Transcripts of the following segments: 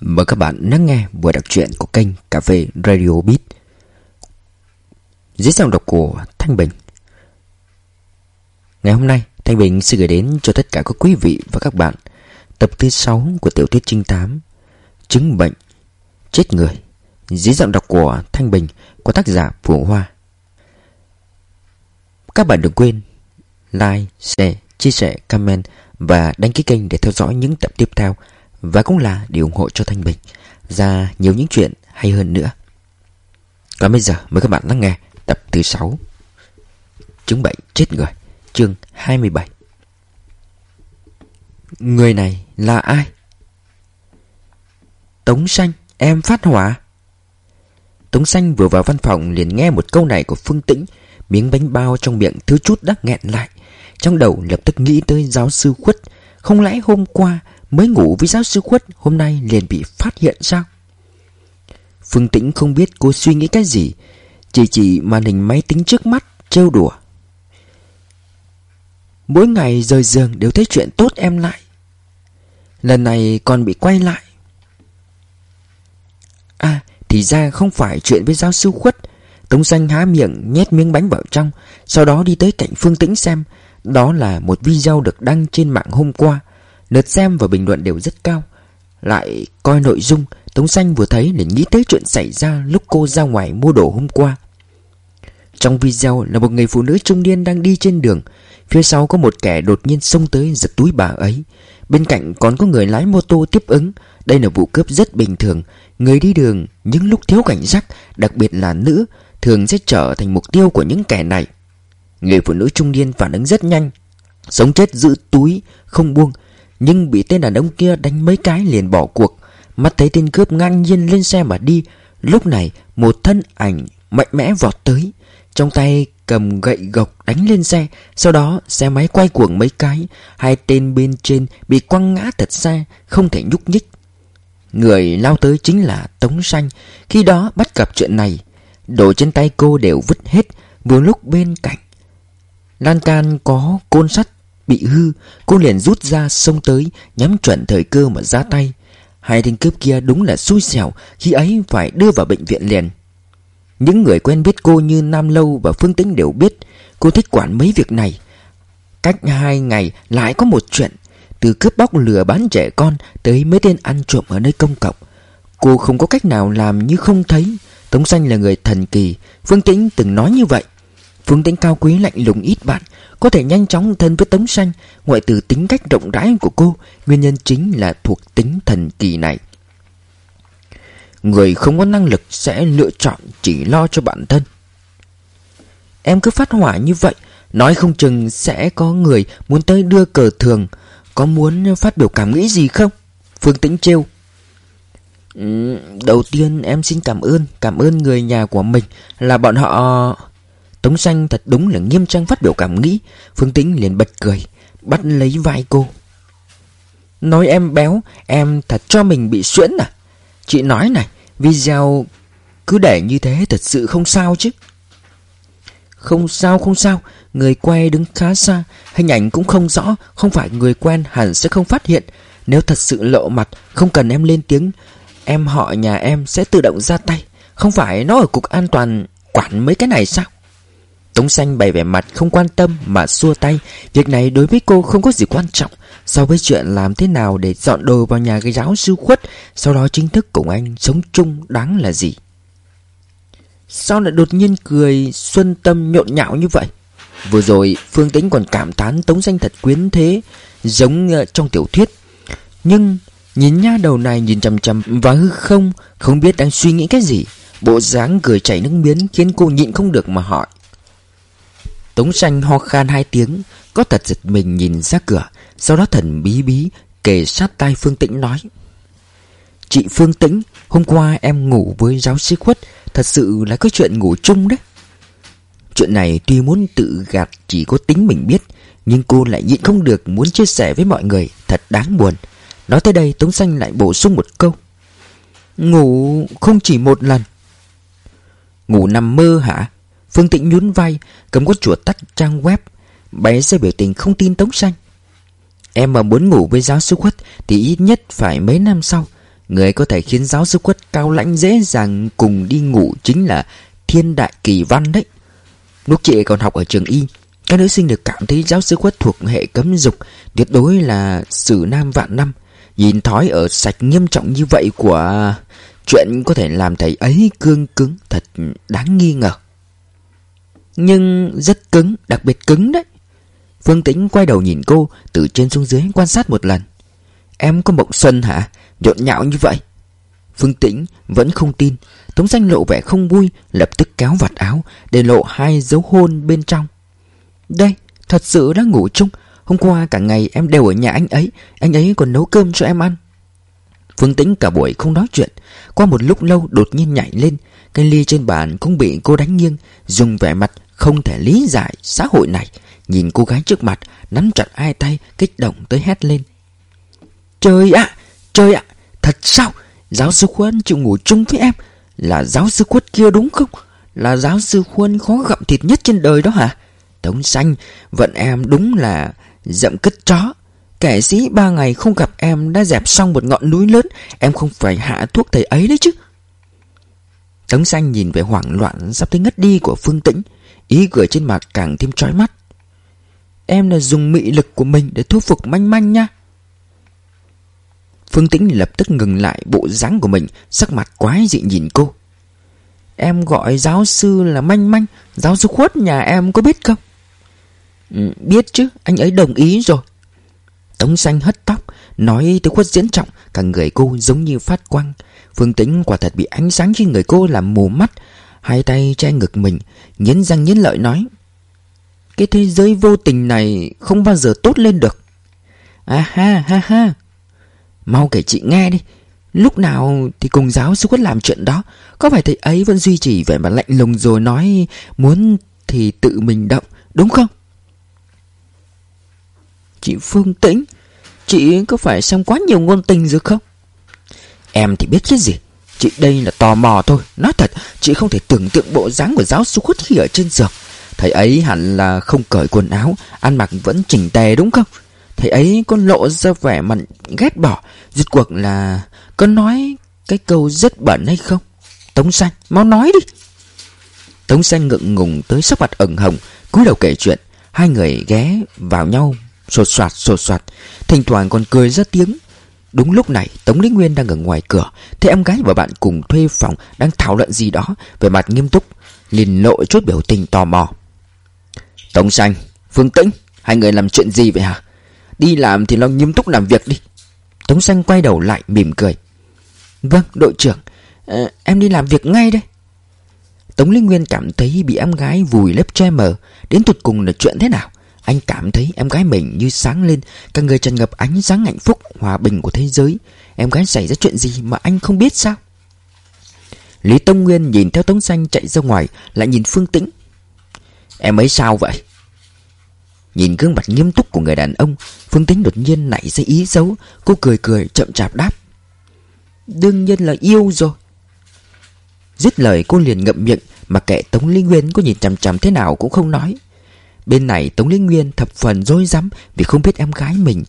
Mời các bạn lắng nghe buổi đọc truyện của kênh Cà phê Radio Beat. Dưới dòng đọc của Thanh Bình. Ngày hôm nay Thanh Bình sẽ gửi đến cho tất cả các quý vị và các bạn Tập thứ 6 của tiểu thuyết trinh tám Chứng bệnh Chết người. Dưới giọng đọc của Thanh Bình Của tác giả Phù Hoa. Các bạn đừng quên Like, share, chia sẻ, comment Và đăng ký kênh để theo dõi những tập tiếp theo và cũng là để ủng hộ cho Thanh Bình Ra nhiều những chuyện hay hơn nữa. Còn bây giờ mời các bạn lắng nghe Tập thứ 6 Chứng bệnh chết người, Chương 27 Người này là ai? Tống Xanh, Em phát hỏa. Tống Xanh vừa vào văn phòng liền nghe một câu này của Phương Tĩnh, Miếng bánh bao trong miệng thứ chút đã nghẹn lại. Trong đầu lập tức nghĩ tới giáo sư khuất. Không lẽ hôm qua Mới ngủ với giáo sư khuất Hôm nay liền bị phát hiện sao? Phương Tĩnh không biết cô suy nghĩ cái gì, Chỉ chỉ màn hình máy tính trước mắt, trêu đùa. Mỗi ngày rời giường đều thấy chuyện tốt em lại. Lần này còn bị quay lại. À thì ra không phải chuyện với giáo sư khuất. Tống xanh há miệng, nhét miếng bánh vào trong, Sau đó đi tới cạnh Phương Tĩnh xem. Đó là một video được đăng trên mạng hôm qua. Lượt xem và bình luận đều rất cao. Lại coi nội dung, Tống Xanh vừa thấy để nghĩ tới chuyện xảy ra Lúc cô ra ngoài mua đồ hôm qua. Trong video là một người phụ nữ trung niên đang đi trên đường. Phía sau có một kẻ đột nhiên xông tới giật túi bà ấy. Bên cạnh còn có người lái mô tô tiếp ứng. Đây là vụ cướp rất bình thường. Người đi đường những lúc thiếu cảnh giác, Đặc biệt là nữ, Thường sẽ trở thành mục tiêu của những kẻ này. Người phụ nữ trung niên phản ứng rất nhanh. Sống chết giữ túi, Không buông nhưng bị tên đàn ông kia đánh mấy cái liền bỏ cuộc. Mắt thấy tên cướp ngang nhiên lên xe mà đi, Lúc này một thân ảnh mạnh mẽ vọt tới. Trong tay cầm gậy gộc đánh lên xe, Sau đó xe máy quay cuồng mấy cái, Hai tên bên trên bị quăng ngã thật xa, Không thể nhúc nhích. Người lao tới chính là Tống Xanh. Khi đó bắt gặp chuyện này Đồ trên tay cô đều vứt hết, Vừa lúc bên cạnh, Lan can có côn sắt Bị hư, Cô liền rút ra xông tới, Nhắm chuẩn thời cơ mà ra tay. Hai tên cướp kia đúng là xui xẻo, Khi ấy phải đưa vào bệnh viện liền. Những người quen biết cô như Nam Lâu và Phương Tĩnh đều biết, Cô thích quản mấy việc này. Cách hai ngày lại có một chuyện, Từ cướp bóc lừa bán trẻ con Tới mấy tên ăn trộm ở nơi công cộng. Cô không có cách nào làm như không thấy. Tống Xanh là người thần kỳ, Phương Tĩnh từng nói như vậy. Phương Tĩnh cao quý lạnh lùng ít bạn, Có thể nhanh chóng thân với Tống Xanh, Ngoại từ tính cách rộng rãi của cô, Nguyên nhân chính là thuộc tính thần kỳ này. Người không có năng lực sẽ lựa chọn chỉ lo cho bản thân. Em cứ phát hỏa như vậy, Nói không chừng sẽ có người muốn tới đưa cờ thường, Có muốn phát biểu cảm nghĩ gì không? Phương Tĩnh trêu. Ừ, đầu tiên em xin cảm ơn Cảm ơn người nhà của mình, Là bọn họ... Tống xanh thật đúng là nghiêm trang phát biểu cảm nghĩ. Phương Tĩnh liền bật cười, Bắt lấy vai cô. Nói em béo, Em thật cho mình bị suyễn à? Chị nói này, Video cứ để như thế thật sự không sao chứ. Không sao không sao, Người quay đứng khá xa, Hình ảnh cũng không rõ, Không phải người quen hẳn sẽ không phát hiện. Nếu thật sự lộ mặt, Không cần em lên tiếng, Em họ nhà em sẽ tự động ra tay. Không phải nó ở cục an toàn Quản mấy cái này sao? Tống xanh bày vẻ mặt không quan tâm mà xua tay. Việc này đối với cô không có gì quan trọng. So với chuyện làm thế nào để dọn đồ vào nhà cái giáo sư khuất, Sau đó chính thức cùng anh sống chung đáng là gì? Sao lại đột nhiên cười xuân tâm nhộn nhạo như vậy? Vừa rồi, Phương Tĩnh còn cảm thán Tống xanh thật quyến thế, Giống ờ, trong tiểu thuyết. Nhưng nhìn nha đầu này nhìn chằm chằm vào hư không Không biết đang suy nghĩ cái gì. Bộ dáng cười chảy nước miếng khiến cô nhịn không được mà hỏi. Tống xanh ho khan hai tiếng, Có thật giật mình nhìn ra cửa, Sau đó thần bí bí Kề sát tai Phương Tĩnh nói. Chị Phương Tĩnh, Hôm qua em ngủ với giáo sư khuất, Thật sự là có chuyện ngủ chung đấy. Chuyện này tuy muốn tự gạt Chỉ có tính mình biết, Nhưng cô lại nhịn không được muốn chia sẻ với mọi người, Thật đáng buồn. Nói tới đây, Tống Xanh lại bổ sung một câu. Ngủ không chỉ một lần. Ngủ nằm mơ hả? Phương Tịnh nhún vai Cầm quốc chuột tắt trang web Bé sẽ biểu tình không tin Tống Xanh Em mà muốn ngủ với giáo sư khuất Thì ít nhất phải mấy năm sau Người có thể khiến giáo sư quất cao lãnh dễ dàng cùng đi ngủ chính là thiên đại kỳ văn đấy. Lúc chị còn học ở trường y, các nữ sinh được cảm thấy giáo sư quất thuộc hệ cấm dục, tuyệt đối là sử nam vạn năm. Nhìn thói ở sạch nghiêm trọng như vậy của chuyện có thể làm thầy ấy cương cứng thật đáng nghi ngờ. Nhưng rất cứng, đặc biệt cứng đấy. Phương Tĩnh quay đầu nhìn cô từ trên xuống dưới quan sát một lần. Em có mộng xuân hả? Nhộn nhạo như vậy. Phương Tĩnh vẫn không tin. Tống xanh lộ vẻ không vui, lập tức kéo vạt áo để lộ hai dấu hôn bên trong. Đây, thật sự đã ngủ chung. Hôm qua cả ngày em đều ở nhà anh ấy, anh ấy còn nấu cơm cho em ăn. Phương Tĩnh cả buổi không nói chuyện, Qua một lúc lâu đột nhiên nhảy lên, Cái ly trên bàn cũng bị cô đánh nghiêng, Dùng vẻ mặt không thể lý giải xã hội này. Nhìn cô gái trước mặt, Nắm chặt hai tay, Kích động tới hét lên. Trời ạ Trời ạ, Thật sao? Giáo sư Khuân chịu ngủ chung với em? Là giáo sư Quất kia đúng không? Là giáo sư Khuân khó gặm thịt nhất trên đời đó hả? Tống xanh, Vận em đúng là Dậm cất chó. Kẻ sĩ ba ngày không gặp em đã dẹp xong một ngọn núi lớn Em không phải hạ thuốc thầy ấy đấy chứ. Tống xanh nhìn về hoảng loạn sắp tới ngất đi của Phương Tĩnh Ý cười trên mặt càng thêm trói mắt. Em là dùng mị lực của mình để thu phục manh manh nha. Phương Tĩnh lập tức ngừng lại bộ dáng của mình Sắc mặt quái dị nhìn cô. Em gọi giáo sư là manh manh Giáo sư khuất nhà em có biết không? Ừ, Biết chứ Anh ấy đồng ý rồi. Tống xanh hất tóc, Nói tới khuất diễn trọng, Cả người cô giống như phát quang. Phương Tĩnh quả thật bị ánh sáng trên người cô làm mù mắt, Hai tay che ngực mình Nhấn răng nhấn lợi nói, Cái thế giới vô tình này Không bao giờ tốt lên được. À ha ha ha. Mau kể chị nghe đi, Lúc nào thì cùng giáo sư quất làm chuyện đó, Có phải thầy ấy vẫn duy trì vẻ mặt lạnh lùng rồi nói Muốn thì tự mình động, Đúng không? Chị Phương Tĩnh. Chị có phải xem quá nhiều ngôn tình rồi không? Em thì biết cái gì? Chị đây là tò mò thôi. Nói thật, chị không thể tưởng tượng bộ dáng của giáo sư khuất khi ở trên giường. Thầy ấy hẳn là không cởi quần áo, Ăn mặc vẫn chỉnh tề đúng không? Thầy ấy có lộ ra vẻ mặt ghét bỏ. Rốt cuộc là Có nói cái câu rất bẩn hay không? Tống xanh, mau nói đi. Tống xanh ngượng ngùng tới sắc mặt ửng hồng, cúi đầu kể chuyện. Hai người ghé vào nhau Sột soạt sột soạt. Thỉnh thoảng còn cười ra tiếng. Đúng lúc này Tống Lý Nguyên đang ở ngoài cửa Thấy em gái và bạn cùng thuê phòng Đang thảo luận gì đó Về mặt nghiêm túc liền lộ chút biểu tình tò mò. Tống Xanh Phương Tĩnh Hai người làm chuyện gì vậy hả? Đi làm thì lo nghiêm túc làm việc đi. Tống Xanh quay đầu lại mỉm cười. Vâng đội trưởng. À, Em đi làm việc ngay đây. Tống Linh Nguyên cảm thấy bị em gái vùi lấp che mờ Đến tụt cùng là chuyện thế nào? Anh cảm thấy em gái mình như sáng lên, Cả người tràn ngập ánh sáng hạnh phúc, Hòa bình của thế giới. Em gái xảy ra chuyện gì mà anh không biết sao? Lý Tông Nguyên nhìn theo Tống Xanh chạy ra ngoài, Lại nhìn Phương Tĩnh. Em ấy sao vậy? Nhìn gương mặt nghiêm túc của người đàn ông, Phương Tĩnh đột nhiên nảy ra ý xấu. Cô cười cười, chậm chạp đáp. Đương nhiên là yêu rồi. Dứt lời, cô liền ngậm miệng, Mà kệ Tống Linh Nguyên có nhìn chằm chằm thế nào cũng không nói. Bên này Tống Lý Nguyên thập phần dối rắm Vì không biết em gái mình.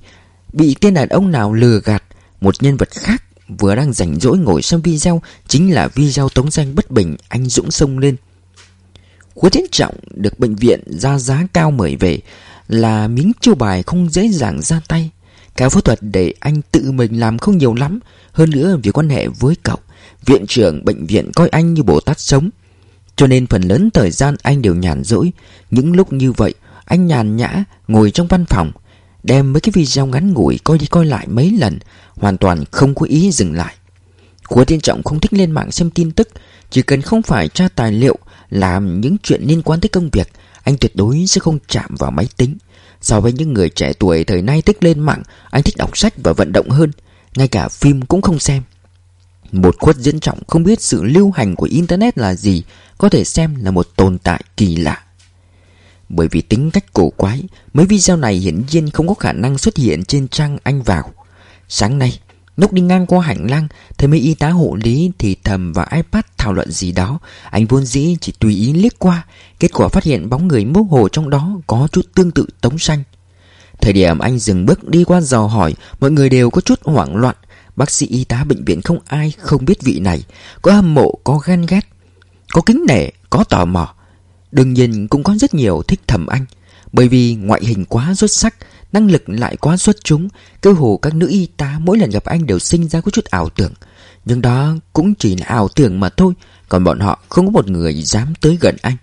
Bị tên đàn ông nào lừa gạt, Một nhân vật khác vừa đang rảnh rỗi ngồi xem video, Chính là video tống danh bất bình, Anh Dũng sông lên. Hứa Tiến Trọng được bệnh viện ra giá cao mời về, Là miếng chiêu bài không dễ dàng ra tay. Cả phẫu thuật để anh tự mình làm không nhiều lắm, Hơn nữa vì quan hệ với cậu, Viện trưởng bệnh viện coi anh như Bồ Tát sống cho nên phần lớn thời gian anh đều nhàn rỗi. Những lúc như vậy, Anh nhàn nhã ngồi trong văn phòng, Đem mấy cái video ngắn ngủi coi đi coi lại mấy lần, Hoàn toàn không có ý dừng lại. Của Thiên Trọng không thích lên mạng xem tin tức, Chỉ cần không phải tra tài liệu, Làm những chuyện liên quan tới công việc, Anh tuyệt đối sẽ không chạm vào máy tính. So với những người trẻ tuổi thời nay thích lên mạng, Anh thích đọc sách và vận động hơn, Ngay cả phim cũng không xem. Một khuất diễn trọng không biết sự lưu hành của Internet là gì có thể xem là một tồn tại kỳ lạ. Bởi vì tính cách cổ quái, mấy video này hiển nhiên không có khả năng xuất hiện trên trang anh vào. Sáng nay, lúc đi ngang qua hành lang, thấy mấy y tá hộ lý thì thầm và iPad thảo luận gì đó. Anh vốn dĩ chỉ tùy ý liếc qua, kết quả phát hiện bóng người mơ hồ trong đó có chút tương tự tống xanh. Thời điểm anh dừng bước đi qua dò hỏi, mọi người đều có chút hoảng loạn, Bác sĩ y tá bệnh viện không ai không biết vị này. Có hâm mộ, có ghen ghét Có kính nể, có tò mò. Đương nhiên cũng có rất nhiều thích thầm anh. Bởi vì ngoại hình quá xuất sắc Năng lực lại quá xuất chúng Cơ hồ các nữ y tá mỗi lần gặp anh đều sinh ra có chút ảo tưởng. Nhưng đó cũng chỉ là ảo tưởng mà thôi Còn bọn họ không có một người dám tới gần anh.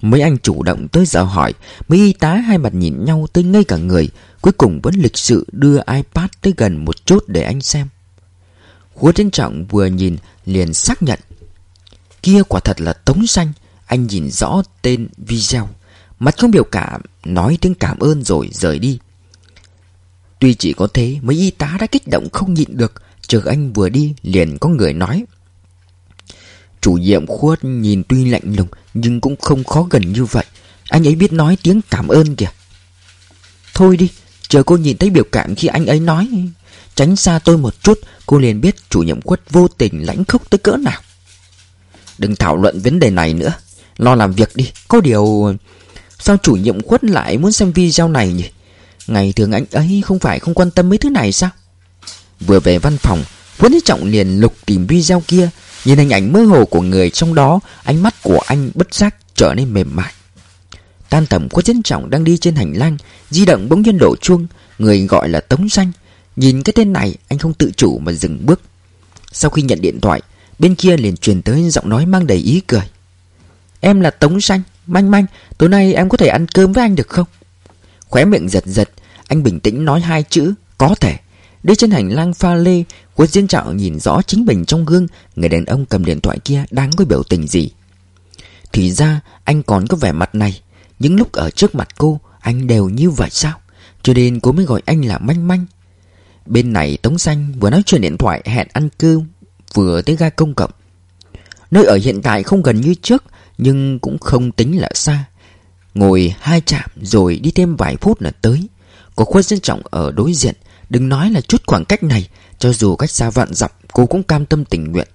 Mấy anh chủ động tới dạo hỏi Mấy y tá hai mặt nhìn nhau tới ngây cả người Cuối cùng vẫn lịch sự đưa iPad tới gần một chút để anh xem. Hứa Trân Trọng vừa nhìn liền xác nhận. Kia quả thật là Tống Xanh, Anh nhìn rõ tên video, Mặt không biểu cảm, Nói tiếng cảm ơn rồi rời đi. Tuy chỉ có thế, Mấy y tá đã kích động không nhịn được, Chờ anh vừa đi liền có người nói. Chủ nhiệm khuất nhìn tuy lạnh lùng, Nhưng cũng không khó gần như vậy. Anh ấy biết nói tiếng cảm ơn kìa. Thôi đi Chờ cô nhìn thấy biểu cảm khi anh ấy nói, Tránh xa tôi một chút, Cô liền biết chủ nhiệm khuất vô tình lãnh khốc tới cỡ nào. Đừng thảo luận vấn đề này nữa, Lo làm việc đi. Có điều, Sao chủ nhiệm khuất lại muốn xem video này nhỉ? Ngày thường anh ấy không phải không quan tâm mấy thứ này sao? Vừa về văn phòng, Huấn Trọng liền lục tìm video kia. Nhìn hình ảnh mơ hồ của người trong đó, Ánh mắt của anh bất giác trở nên mềm mại. Tan tầm của dân trọng đang đi trên hành lang, Di động bỗng nhiên đổ chuông, Người gọi là Tống Xanh. Nhìn cái tên này, anh không tự chủ mà dừng bước. Sau khi nhận điện thoại, Bên kia liền truyền tới giọng nói mang đầy ý cười. Em là Tống Xanh, Manh manh, Tối nay em có thể ăn cơm với anh được không? Khóe miệng giật giật, Anh bình tĩnh nói hai chữ, Có thể. Đi trên hành lang pha lê, Quốc diễn trọng nhìn rõ chính mình trong gương, Người đàn ông cầm điện thoại kia đang có biểu tình gì. Thì ra, anh còn có vẻ mặt này những lúc ở trước mặt cô, Anh đều như vậy sao? Cho nên cô mới gọi anh là manh manh. Bên này Tống Xanh vừa nói chuyện điện thoại hẹn ăn cơm, Vừa tới ga công cộng. Nơi ở hiện tại không gần như trước, Nhưng cũng không tính là xa. Ngồi hai chạm rồi đi thêm vài phút là tới. Có khuất dân trọng ở đối diện, Đừng nói là chút khoảng cách này, Cho dù cách xa vạn dặm, Cô cũng cam tâm tình nguyện.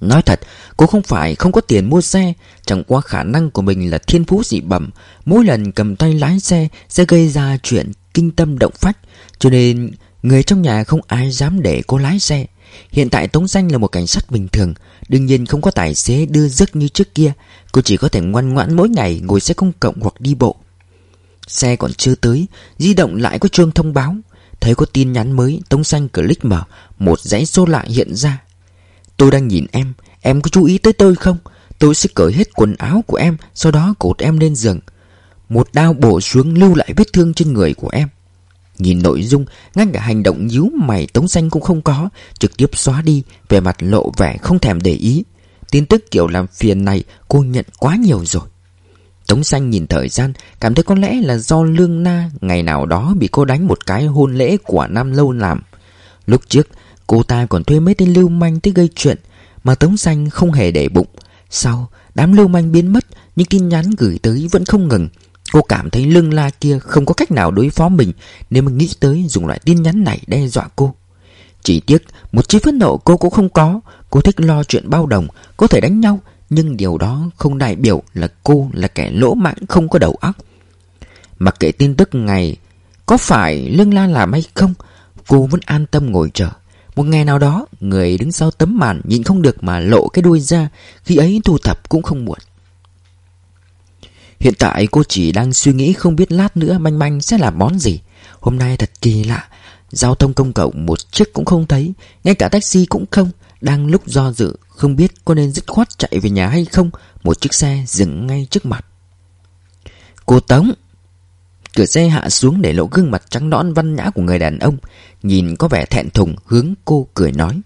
Nói thật, Cô không phải không có tiền mua xe, Chẳng qua khả năng của mình là thiên phú dị bẩm. Mỗi lần cầm tay lái xe Sẽ gây ra chuyện kinh tâm động phách, Cho nên Người trong nhà không ai dám để cô lái xe. Hiện tại Tống Danh là một cảnh sát bình thường, Đương nhiên không có tài xế đưa giấc như trước kia. Cô chỉ có thể ngoan ngoãn mỗi ngày ngồi xe công cộng hoặc đi bộ. Xe còn chưa tới, Di động lại có chuông thông báo. Thấy có tin nhắn mới, Tống Xanh click mở, Một dãy số lạ hiện ra. Tôi đang nhìn em. Em có chú ý tới tôi không? Tôi sẽ cởi hết quần áo của em, Sau đó cột em lên giường. Một đao bổ xuống lưu lại vết thương trên người của em. Nhìn nội dung, Ngay cả hành động nhíu mày Tống Xanh cũng không có. Trực tiếp xóa đi Về mặt lộ vẻ không thèm để ý. Tin tức kiểu làm phiền này Cô nhận quá nhiều rồi. Tống xanh nhìn thời gian, Cảm thấy có lẽ là do Lương Na Ngày nào đó bị cô đánh một cái hôn lễ của Nam Lâu làm. Lúc trước Cô ta còn thuê mấy tên lưu manh tới gây chuyện Mà Tống xanh không hề để bụng. Sau, đám lưu manh biến mất Nhưng tin nhắn gửi tới vẫn không ngừng. Cô cảm thấy lương la kia không có cách nào đối phó mình Nên mà nghĩ tới dùng loại tin nhắn này đe dọa cô. Chỉ tiếc, Một chút phẫn nộ cô cũng không có. Cô thích lo chuyện bao đồng, Có thể đánh nhau, nhưng điều đó không đại biểu là cô là kẻ lỗ mãng không có đầu óc. Mặc kệ tin tức ngày Có phải Lương la làm hay không, Cô vẫn an tâm ngồi chờ. Một ngày nào đó, Người đứng sau tấm màn nhìn không được mà lộ cái đuôi ra, Khi ấy thu thập cũng không muộn. Hiện tại cô chỉ đang suy nghĩ không biết lát nữa manh manh sẽ làm món gì. Hôm nay thật kỳ lạ, Giao thông công cộng một chiếc cũng không thấy, Ngay cả taxi cũng không. Đang lúc do dự, không biết có nên dứt khoát chạy về nhà hay không, Một chiếc xe dừng ngay trước mặt. Cô Tống Cửa xe hạ xuống để lộ gương mặt trắng nõn văn nhã của người đàn ông, Nhìn có vẻ thẹn thùng, hướng cô cười nói.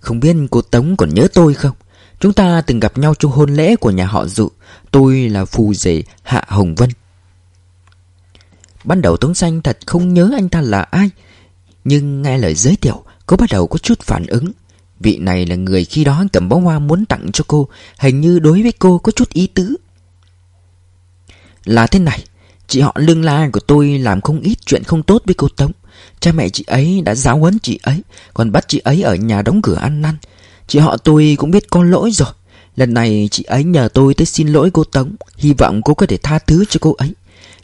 Không biết cô Tống còn nhớ tôi không? Chúng ta từng gặp nhau trong hôn lễ của nhà họ dụ. Tôi là phù rể Hạ Hồng Vân. Ban đầu Tống Xanh thật không nhớ anh ta là ai, Nhưng nghe lời giới thiệu, Cô bắt đầu có chút phản ứng. Vị này là người khi đó cầm bó hoa muốn tặng cho cô, Hình như đối với cô có chút ý tứ. Là thế này Chị họ lương la của tôi làm không ít chuyện không tốt với cô Tống. Cha mẹ chị ấy đã giáo huấn chị ấy, Còn bắt chị ấy ở nhà đóng cửa ăn năn. Chị họ tôi cũng biết có lỗi rồi. Lần này chị ấy nhờ tôi tới xin lỗi cô Tống. Hy vọng cô có thể tha thứ cho cô ấy.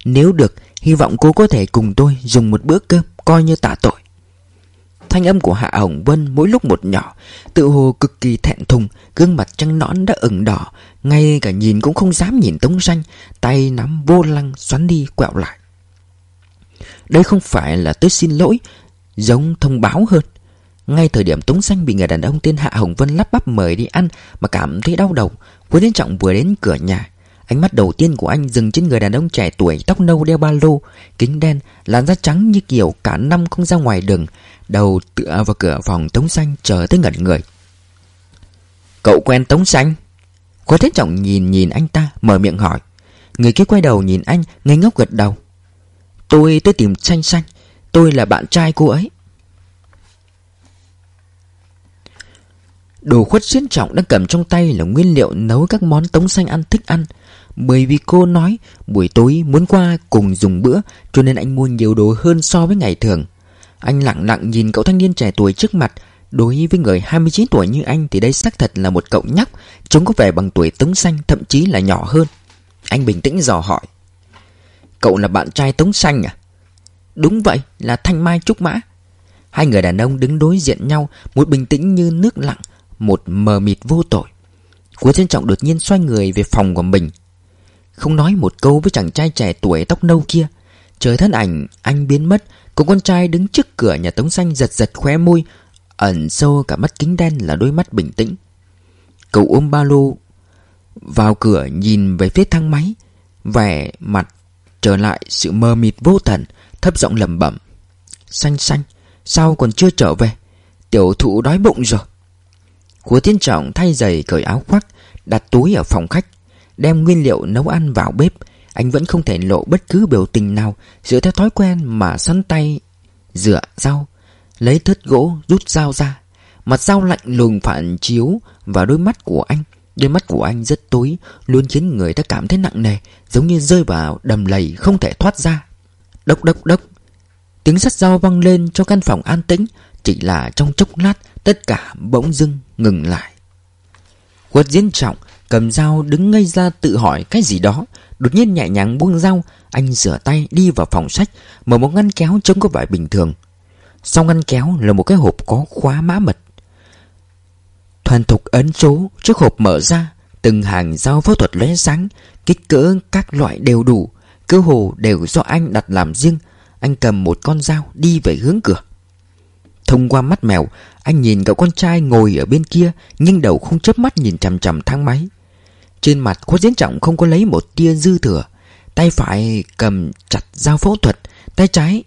Nếu được, Hy vọng cô có thể cùng tôi dùng một bữa cơm Coi như tạ tội. Thanh âm của Hạ Hồng Vân mỗi lúc một nhỏ, Tự hồ cực kỳ thẹn thùng, Gương mặt trăng nõn đã ửng đỏ, Ngay cả nhìn cũng không dám nhìn Tống Xanh Tay nắm vô lăng xoắn đi quẹo lại. Đây không phải là tôi xin lỗi, Giống thông báo hơn. Ngay thời điểm Tống Xanh bị người đàn ông tên Hạ Hồng Vân lắp bắp mời đi ăn Mà cảm thấy đau đầu Cuối đến trọng vừa đến cửa nhà Ánh mắt đầu tiên của anh dừng trên người đàn ông trẻ tuổi, Tóc nâu đeo ba lô, Kính đen, Làn da trắng như kiểu cả năm không ra ngoài đường, Đầu tựa vào cửa phòng Tống Xanh chờ tới ngẩn người. Cậu quen Tống Xanh? Khuất Thế Trọng nhìn nhìn anh ta, Mở miệng hỏi. Người kia quay đầu nhìn anh, ngây ngốc gật đầu. Tôi tới tìm Xanh Xanh, Tôi là bạn trai cô ấy. Đồ khuất xuyên trọng đang cầm trong tay là nguyên liệu nấu các món Tống Xanh ăn, thích ăn. Bởi vì cô nói, buổi tối muốn qua cùng dùng bữa, Cho nên anh mua nhiều đồ hơn so với ngày thường. Anh lặng lặng nhìn cậu thanh niên trẻ tuổi trước mặt. Đối với người 29 tuổi như anh thì đây xác thật là một cậu nhóc, Trông có vẻ bằng tuổi Tống Xanh, thậm chí là nhỏ hơn. Anh bình tĩnh dò hỏi, Cậu là bạn trai Tống Xanh à? Đúng vậy, là Thanh Mai Trúc Mã. Hai người đàn ông đứng đối diện nhau, Một bình tĩnh như nước lặng, Một mờ mịt vô tội. Cuối trân trọng đột nhiên xoay người về phòng của mình. Không nói một câu với chàng trai trẻ tuổi tóc nâu kia. Trời thân ảnh, Anh biến mất Cậu con trai đứng trước cửa nhà Tống Xanh giật giật khóe môi, Ẩn sâu cả mắt kính đen là đôi mắt bình tĩnh. Cậu ôm ba lô, Vào cửa nhìn về phía thang máy, Vẻ mặt trở lại sự mơ mịt vô thần Thấp giọng lẩm bẩm, Xanh xanh, Sao còn chưa trở về? Tiểu thụ đói bụng rồi. Hứa Tiên Trọng thay giày cởi áo khoác, Đặt túi ở phòng khách. Đem nguyên liệu nấu ăn vào bếp, Anh vẫn không thể lộ bất cứ biểu tình nào, Dựa theo thói quen mà săn tay, Rửa rau, Lấy thớt gỗ rút dao ra. Mặt dao lạnh lùng phản chiếu vào đôi mắt của anh. Đôi mắt của anh rất tối, Luôn khiến người ta cảm thấy nặng nề, Giống như rơi vào đầm lầy không thể thoát ra. Đốc đốc đốc. Tiếng sắt dao vang lên cho căn phòng an tĩnh, Chỉ là trong chốc lát, Tất cả bỗng dưng ngừng lại. Quất diễn trọng Cầm dao đứng ngây ra tự hỏi cái gì đó. Đột nhiên nhẹ nhàng buông dao, Anh rửa tay đi vào phòng sách, Mở một ngăn kéo trông có vẻ bình thường. Sau ngăn kéo là một cái hộp có khóa mã mật. Thoàn thục ấn số, Chiếc hộp mở ra, Từng hàng dao phẫu thuật lóe sáng, Kích cỡ các loại đều đủ, Cơ hồ đều do anh đặt làm riêng. Anh cầm một con dao đi về hướng cửa. Thông qua mắt mèo, Anh nhìn cậu con trai ngồi ở bên kia, Nhưng đầu không chớp mắt nhìn chằm chằm thang máy. Trên mặt khuất diễn trọng không có lấy một tia dư thừa. Tay phải cầm chặt dao phẫu thuật, Tay trái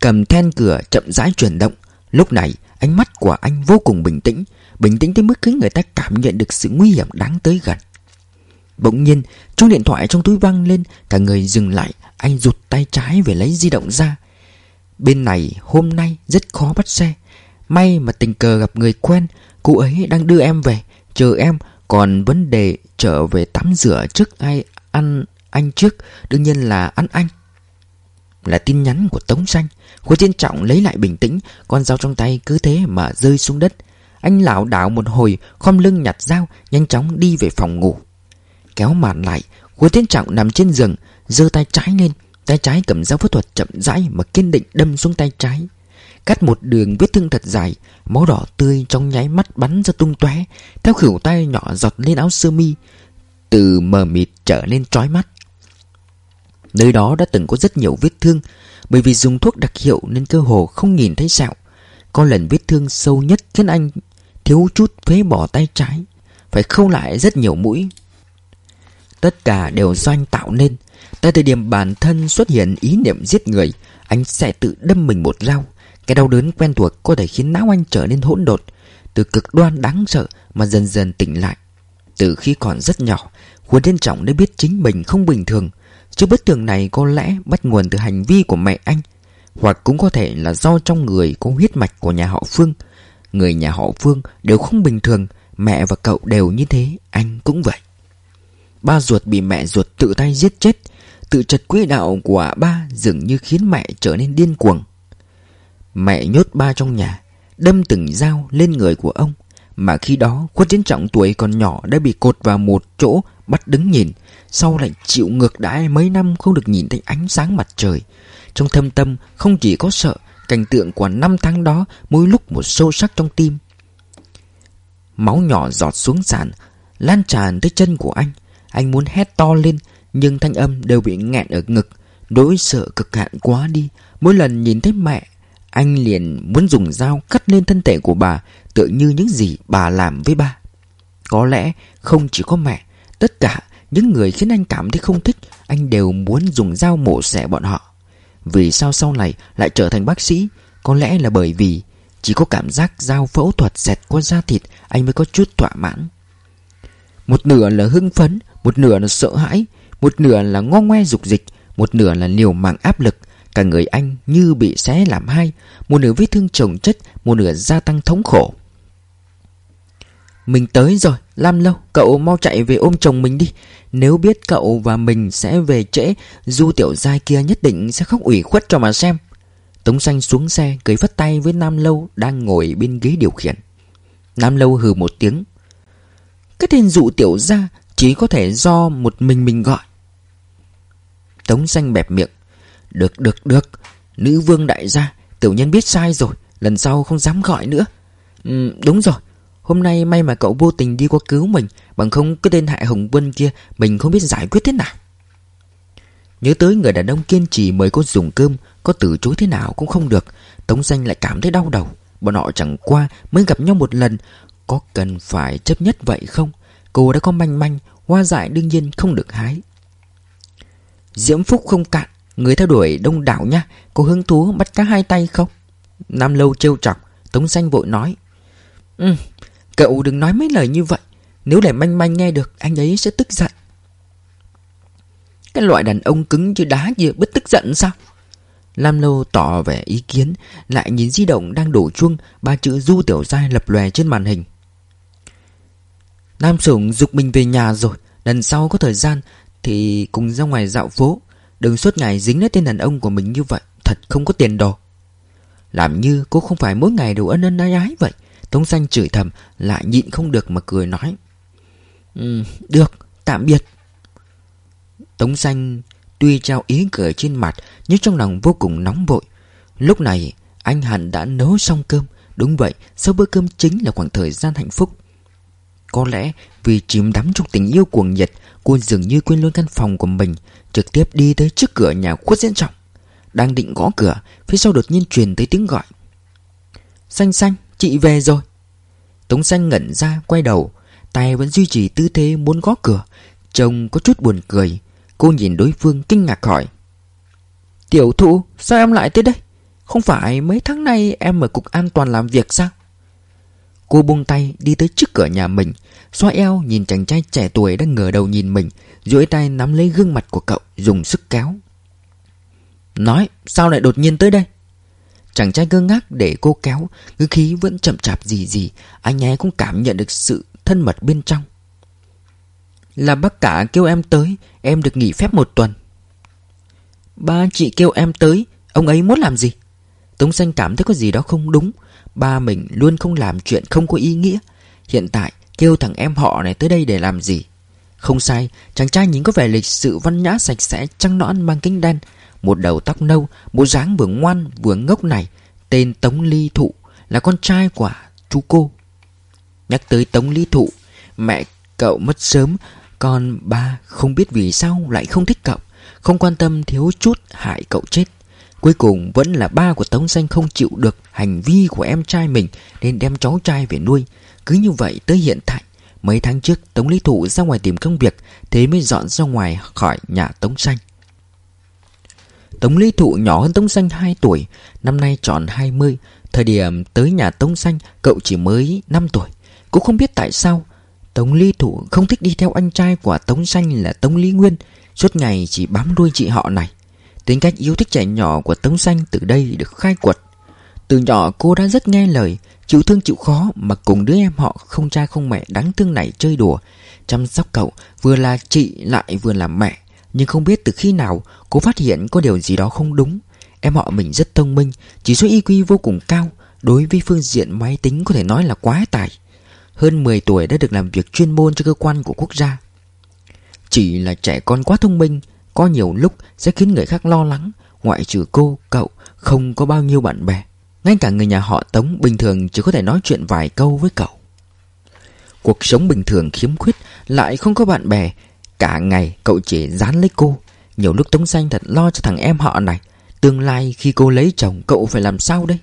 cầm then cửa chậm rãi chuyển động. Lúc này, ánh mắt của anh vô cùng bình tĩnh Bình tĩnh tới mức khiến người ta cảm nhận được sự nguy hiểm đáng tới gần. Bỗng nhiên, chuông điện thoại trong túi văng lên, Cả người dừng lại, Anh rụt tay trái về lấy di động ra. Bên này, hôm nay rất khó bắt xe. May mà tình cờ gặp người quen, Cô ấy đang đưa em về, Chờ em còn vấn đề trở về tắm rửa trước ai ăn anh trước, Đương nhiên là ăn anh. Là tin nhắn của Tống Xanh. Khối Tiên Trọng lấy lại bình tĩnh, Con dao trong tay cứ thế mà rơi xuống đất. Anh lảo đảo một hồi, Khom lưng nhặt dao, Nhanh chóng đi về phòng ngủ. Kéo màn lại, Khối Tiên Trọng nằm trên giường, giơ tay trái lên. Tay trái cầm dao phẫu thuật chậm rãi Mà kiên định đâm xuống tay trái. Cắt một đường vết thương thật dài, Máu đỏ tươi trong nháy mắt bắn ra tung tóe, Theo khỉu tay nhỏ giọt lên áo sơ mi, Từ mờ mịt trở nên trói mắt. Nơi đó đã từng có rất nhiều vết thương, Bởi vì dùng thuốc đặc hiệu Nên cơ hồ không nhìn thấy sẹo. Có lần vết thương sâu nhất khiến anh Thiếu chút phế bỏ tay trái, Phải khâu lại rất nhiều mũi. Tất cả đều do anh tạo nên. Tại thời điểm bản thân xuất hiện ý niệm giết người, Anh sẽ tự đâm mình một dao cái đau đớn quen thuộc có thể khiến não anh trở nên hỗn độn, Từ cực đoan đáng sợ mà dần dần tỉnh lại. Từ khi còn rất nhỏ Huấn Thiên Trọng đã biết chính mình không bình thường. Chứ bất thường này có lẽ bắt nguồn từ hành vi của mẹ anh, Hoặc cũng có thể là do trong người có huyết mạch của nhà họ Phương. Người nhà họ Phương đều không bình thường, Mẹ và cậu đều như thế, Anh cũng vậy. Ba ruột bị mẹ ruột tự tay giết chết, Tự trật quỹ đạo của ba dường như khiến mẹ trở nên điên cuồng. Mẹ nhốt ba trong nhà, Đâm từng dao lên người của ông. Mà khi đó, khuất chiến trọng tuổi còn nhỏ Đã bị cột vào một chỗ, Bắt đứng nhìn. Sau lại chịu ngược đãi mấy năm không được nhìn thấy ánh sáng mặt trời. Trong thâm tâm, không chỉ có sợ, Cảnh tượng của năm tháng đó mỗi lúc một sâu sắc trong tim. Máu nhỏ giọt xuống sàn, Lan tràn tới chân của anh. Anh muốn hét to lên, Nhưng thanh âm đều bị nghẹn ở ngực. Nỗi sợ cực hạn quá đi, Mỗi lần nhìn thấy mẹ anh liền muốn dùng dao cắt lên thân thể của bà, Tựa như những gì bà làm với ba Có lẽ không chỉ có mẹ, Tất cả những người khiến anh cảm thấy không thích, Anh đều muốn dùng dao mổ xẻ bọn họ. Vì sao sau này lại trở thành bác sĩ? Có lẽ là bởi vì Chỉ có cảm giác dao phẫu thuật xẹt qua da thịt, Anh mới có chút thỏa mãn. Một nửa là hưng phấn, Một nửa là sợ hãi, Một nửa là ngo ngoe dục dịch, Một nửa là liều mạng áp lực Cả người anh như bị xé làm hai, Một nửa vết thương chồng chất, Một nửa gia tăng thống khổ. Mình tới rồi, Lam lâu, Cậu mau chạy về ôm chồng mình đi. Nếu biết cậu và mình sẽ về trễ, Du tiểu giai kia nhất định sẽ khóc ủy khuất cho mà xem. Tống xanh xuống xe, Cười phất tay với Nam Lâu Đang ngồi bên ghế điều khiển. Nam Lâu hừ một tiếng. Cái tên dụ tiểu gia Chỉ có thể do một mình mình gọi. Tống xanh bẹp miệng được được được. Nữ vương đại gia Tiểu nhân biết sai rồi Lần sau không dám gọi nữa. Ừ, Đúng rồi. Hôm nay may mà cậu vô tình đi qua cứu mình Bằng không cái tên hại Hồng Vân kia Mình không biết giải quyết thế nào. Nhớ tới người đàn ông kiên trì mời cô dùng cơm Có từ chối thế nào cũng không được. Tống danh lại cảm thấy đau đầu. Bọn họ chẳng qua mới gặp nhau một lần. Có cần phải chấp nhất vậy không? Cô đã có manh manh Hoa dại đương nhiên không được hái. Diễm phúc không cạn. Người theo đuổi đông đảo nhá, Có hứng thú bắt cá hai tay không? Nam lâu trêu chọc. Tống xanh vội nói. Ừ Cậu đừng nói mấy lời như vậy. Nếu để manh manh nghe được Anh ấy sẽ tức giận. Cái loại đàn ông cứng như đá kia Bất tức giận sao? Lam Lâu tỏ vẻ ý kiến Lại nhìn di động đang đổ chuông Ba chữ du tiểu giai lập lòe trên màn hình. Nam Sủng dục mình về nhà rồi Lần sau có thời gian Thì cùng ra ngoài dạo phố. Đừng suốt ngày dính lấy tên đàn ông của mình như vậy Thật không có tiền đồ. Làm như cô không phải mỗi ngày đều ân ân ái ái vậy. Tống xanh chửi thầm Lại nhịn không được mà cười nói. Ừ, Được tạm biệt. Tống xanh Tuy trao ý cười trên mặt Nhưng trong lòng vô cùng nóng vội. Lúc này anh hẳn đã nấu xong cơm. Đúng vậy Sau bữa cơm chính là khoảng thời gian hạnh phúc. Có lẽ vì chìm đắm trong tình yêu cuồng nhiệt, Cô dường như quên luôn căn phòng của mình, Trực tiếp đi tới trước cửa nhà khuất diễn trọng. Đang định gõ cửa, Phía sau đột nhiên truyền tới tiếng gọi. Xanh xanh, chị về rồi. Tống xanh ngẩn ra, quay đầu. Tay vẫn duy trì tư thế muốn gõ cửa. Trông có chút buồn cười. Cô nhìn đối phương kinh ngạc hỏi. Tiểu thụ, sao em lại tới đây? Không phải mấy tháng nay em ở cục an toàn làm việc sao? Cô buông tay đi tới trước cửa nhà mình. Xoa eo nhìn chàng trai trẻ tuổi đang ngửa đầu nhìn mình, duỗi tay nắm lấy gương mặt của cậu, Dùng sức kéo. Nói, sao lại đột nhiên tới đây? Chàng trai ngơ ngác để cô kéo Ngư khí vẫn chậm chạp gì gì, Anh ấy cũng cảm nhận được sự thân mật bên trong. Là bác cả kêu em tới, Em được nghỉ phép một tuần. Ba chị kêu em tới, Ông ấy muốn làm gì? Tống xanh cảm thấy có gì đó không đúng Ba mình luôn không làm chuyện không có ý nghĩa. Hiện tại, kêu thằng em họ này tới đây để làm gì? Không sai, Chàng trai nhìn có vẻ lịch sự văn nhã sạch sẽ Trăng nõn mang kính đen, Một đầu tóc nâu, Bộ dáng vừa ngoan vừa ngốc này, Tên Tống Ly Thụ, Là con trai của chú cô. Nhắc tới Tống Ly Thụ, Mẹ cậu mất sớm Còn ba không biết vì sao lại không thích cậu, Không quan tâm thiếu chút hại cậu chết. Cuối cùng vẫn là ba của Tống Xanh không chịu được hành vi của em trai mình, Nên đem cháu trai về nuôi. Cứ như vậy tới hiện tại, Mấy tháng trước Tống Lý Thụ ra ngoài tìm công việc, Thế mới dọn ra ngoài khỏi nhà Tống Xanh Tống Lý Thụ nhỏ hơn Tống Xanh 2 tuổi, Năm nay tròn 20 Thời điểm tới nhà Tống Xanh Cậu chỉ mới 5 tuổi. Cũng không biết tại sao, Tống Lý Thụ không thích đi theo anh trai của Tống Xanh là Tống Lý Nguyên. Suốt ngày chỉ bám đuôi chị họ này. Tính cách yêu thích trẻ nhỏ của Tống Xanh từ đây được khai quật. Từ nhỏ cô đã rất nghe lời, Chịu thương chịu khó mà cùng đứa em họ không cha không mẹ đáng thương này chơi đùa. Chăm sóc cậu, vừa là chị lại vừa là mẹ. Nhưng không biết từ khi nào cô phát hiện có điều gì đó không đúng. Em họ mình rất thông minh, Chỉ số IQ vô cùng cao. Đối với phương diện máy tính có thể nói là quá tài. Hơn 10 tuổi đã được làm việc chuyên môn cho cơ quan của quốc gia. Chỉ là trẻ con quá thông minh có nhiều lúc sẽ khiến người khác lo lắng Ngoại trừ cô, cậu Không có bao nhiêu bạn bè. Ngay cả người nhà họ Tống bình thường chỉ có thể nói chuyện vài câu với cậu. Cuộc sống bình thường khiếm khuyết Lại không có bạn bè. Cả ngày cậu chỉ dán lấy cô. Nhiều lúc Tống Xanh thật lo cho thằng em họ này. Tương lai khi cô lấy chồng cậu phải làm sao đây?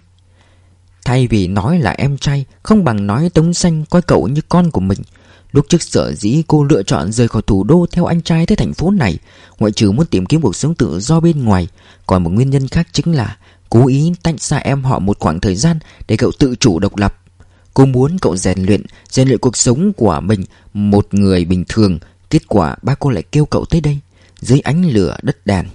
Thay vì nói là em trai Không bằng nói Tống Xanh coi cậu như con của mình. Lúc trước sợ dĩ cô lựa chọn rời khỏi thủ đô theo anh trai tới thành phố này, Ngoại trừ muốn tìm kiếm cuộc sống tự do bên ngoài. Còn một nguyên nhân khác chính là Cố ý tách xa em họ một khoảng thời gian Để cậu tự chủ độc lập. Cô muốn cậu rèn luyện Rèn luyện cuộc sống của mình Một người bình thường. Kết quả ba cô lại kêu cậu tới đây, Dưới ánh lửa đất đèn.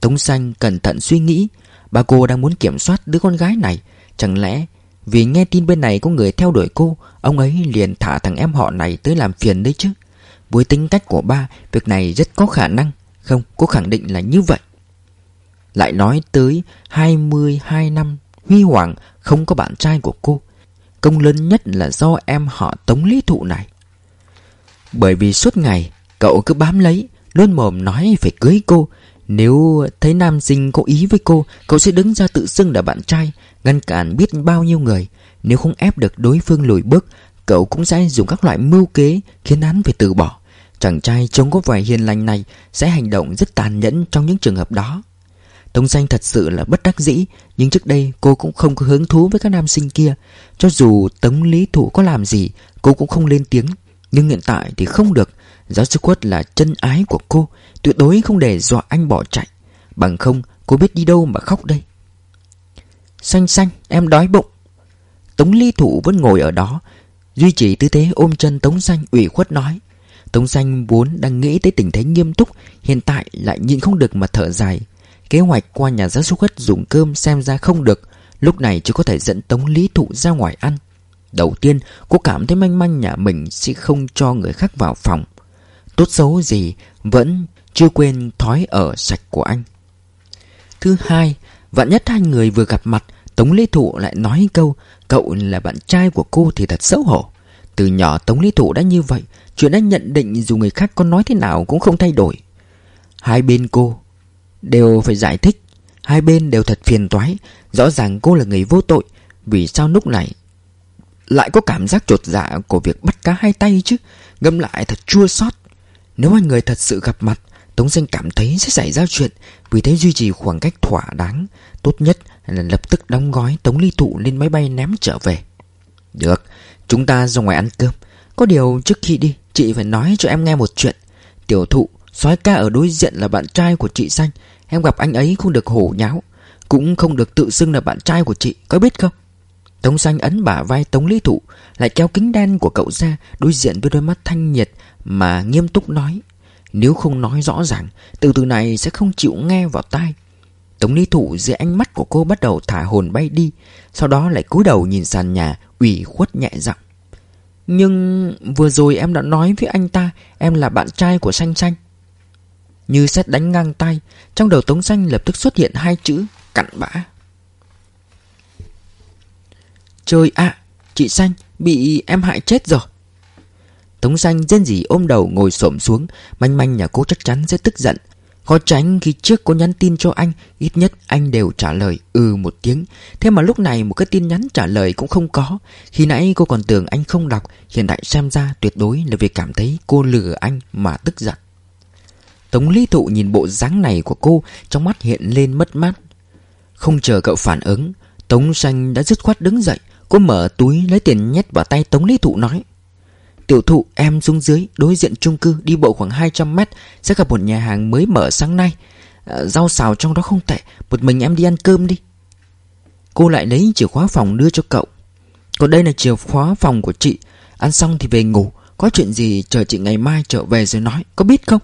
Tống xanh cẩn thận suy nghĩ, Ba cô đang muốn kiểm soát đứa con gái này. Chẳng lẽ vì nghe tin bên này có người theo đuổi cô Ông ấy liền thả thằng em họ này tới làm phiền đấy chứ. Với tính cách của ba Việc này rất có khả năng. Không, cô khẳng định là như vậy. Lại nói tới 22 năm Huy Hoàng không có bạn trai của cô. Công lớn nhất là do em họ Tống Lý Thụ này. Bởi vì suốt ngày Cậu cứ bám lấy Luôn mồm nói phải cưới cô nếu thấy nam sinh có ý với cô, Cậu sẽ đứng ra tự xưng là bạn trai, Ngăn cản biết bao nhiêu người. Nếu không ép được đối phương lùi bước, Cậu cũng sẽ dùng các loại mưu kế Khiến hắn phải từ bỏ. Chàng trai trông có vẻ hiền lành này Sẽ hành động rất tàn nhẫn trong những trường hợp đó. Tống danh thật sự là bất đắc dĩ, Nhưng trước đây cô cũng không có hứng thú với các nam sinh kia. Cho dù Tống Lý Thủ có làm gì, Cô cũng không lên tiếng. Nhưng hiện tại thì không được. Giáo sư Quất là chân ái của cô, Tuyệt đối không để dọa anh bỏ chạy. Bằng không, cô biết đi đâu mà khóc đây. Xanh xanh, em đói bụng. Tống ly thủ vẫn ngồi ở đó, Duy trì tư thế ôm chân Tống xanh ủy khuất nói. Tống xanh vốn đang nghĩ tới tình thế nghiêm túc, Hiện tại lại nhịn không được mà thở dài. Kế hoạch qua nhà giáo sư Quất dùng cơm xem ra không được, Lúc này chỉ có thể dẫn Tống Lý Thụ ra ngoài ăn. Đầu tiên, cô cảm thấy manh manh nhà mình sẽ không cho người khác vào phòng. Tốt xấu gì vẫn chưa quên thói ở sạch của anh. Thứ hai, Vạn nhất hai người vừa gặp mặt, Tống Lý Thụ lại nói câu, Cậu là bạn trai của cô thì thật xấu hổ. Từ nhỏ Tống Lý Thụ đã như vậy, Chuyện anh nhận định dù người khác có nói thế nào cũng không thay đổi. Hai bên cô Đều phải giải thích, Hai bên đều thật phiền toái, Rõ ràng cô là người vô tội, Vì sao lúc này Lại có cảm giác trột dạ của việc bắt cá hai tay chứ? Ngâm lại thật chua xót. Nếu hai người thật sự gặp mặt, Tống Danh cảm thấy sẽ xảy ra chuyện, Vì thế duy trì khoảng cách thỏa đáng. Tốt nhất là lập tức đóng gói Tống Ly Thụ lên máy bay ném trở về. Được, Chúng ta ra ngoài ăn cơm. Có điều trước khi đi, Chị phải nói cho em nghe một chuyện. Tiểu thụ soái ca ở đối diện là bạn trai của chị Xanh Em gặp anh ấy không được hổ nháo, Cũng không được tự xưng là bạn trai của chị, Có biết không? Tống Xanh ấn bả vai Tống Lý Thụ, Lại kéo kính đen của cậu ra, Đối diện với đôi mắt thanh nhiệt mà nghiêm túc nói. Nếu không nói rõ ràng, Từ từ này sẽ không chịu nghe vào tai. Tống Lý Thụ dưới ánh mắt của cô bắt đầu thả hồn bay đi, Sau đó lại cúi đầu nhìn sàn nhà, ủy khuất nhẹ giọng. Nhưng vừa rồi em đã nói với anh ta, Em là bạn trai của Xanh Xanh. Như xét đánh ngang tay, Trong đầu Tống Xanh lập tức xuất hiện hai chữ, Cặn bã. Trời ạ, Chị Xanh, bị em hại chết rồi. Tống xanh dên gì ôm đầu ngồi xổm xuống, Manh manh nhà cô chắc chắn sẽ tức giận. Khó tránh khi trước cô nhắn tin cho anh, Ít nhất anh đều trả lời ừ một tiếng. Thế mà lúc này một cái tin nhắn trả lời cũng không có. Khi nãy cô còn tưởng anh không đọc, Hiện tại xem ra tuyệt đối là vì cảm thấy cô lừa anh mà tức giận. Tống Lý Thụ nhìn bộ dáng này của cô, Trong mắt hiện lên mất mát. Không chờ cậu phản ứng, Tống xanh đã dứt khoát đứng dậy. Cô mở túi lấy tiền nhét vào tay Tống Lý Thụ nói Tiểu thụ em xuống dưới Đối diện chung cư đi bộ khoảng 200 mét Sẽ gặp một nhà hàng mới mở sáng nay. À, Rau xào trong đó không tệ Một mình em đi ăn cơm đi. Cô lại lấy chìa khóa phòng đưa cho cậu. Còn đây là chìa khóa phòng của chị. Ăn xong thì về ngủ Có chuyện gì chờ chị ngày mai trở về rồi nói Có biết không?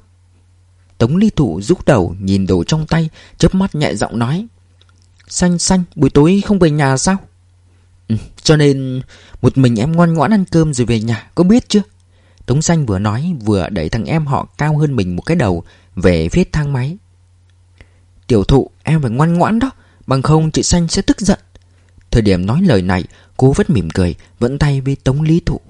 Tống ly thụ rút đầu nhìn đồ trong tay chớp mắt nhẹ giọng nói. Xanh xanh buổi tối không về nhà sao? Ừ, cho nên một mình em ngoan ngoãn ăn cơm rồi về nhà Có biết chưa? Tống xanh vừa nói vừa đẩy thằng em họ cao hơn mình một cái đầu Về phía thang máy. Tiểu thụ em phải ngoan ngoãn đó Bằng không chị xanh sẽ tức giận. Thời điểm nói lời này Cô vẫn mỉm cười Vẫn tay với Tống Lý Thụ.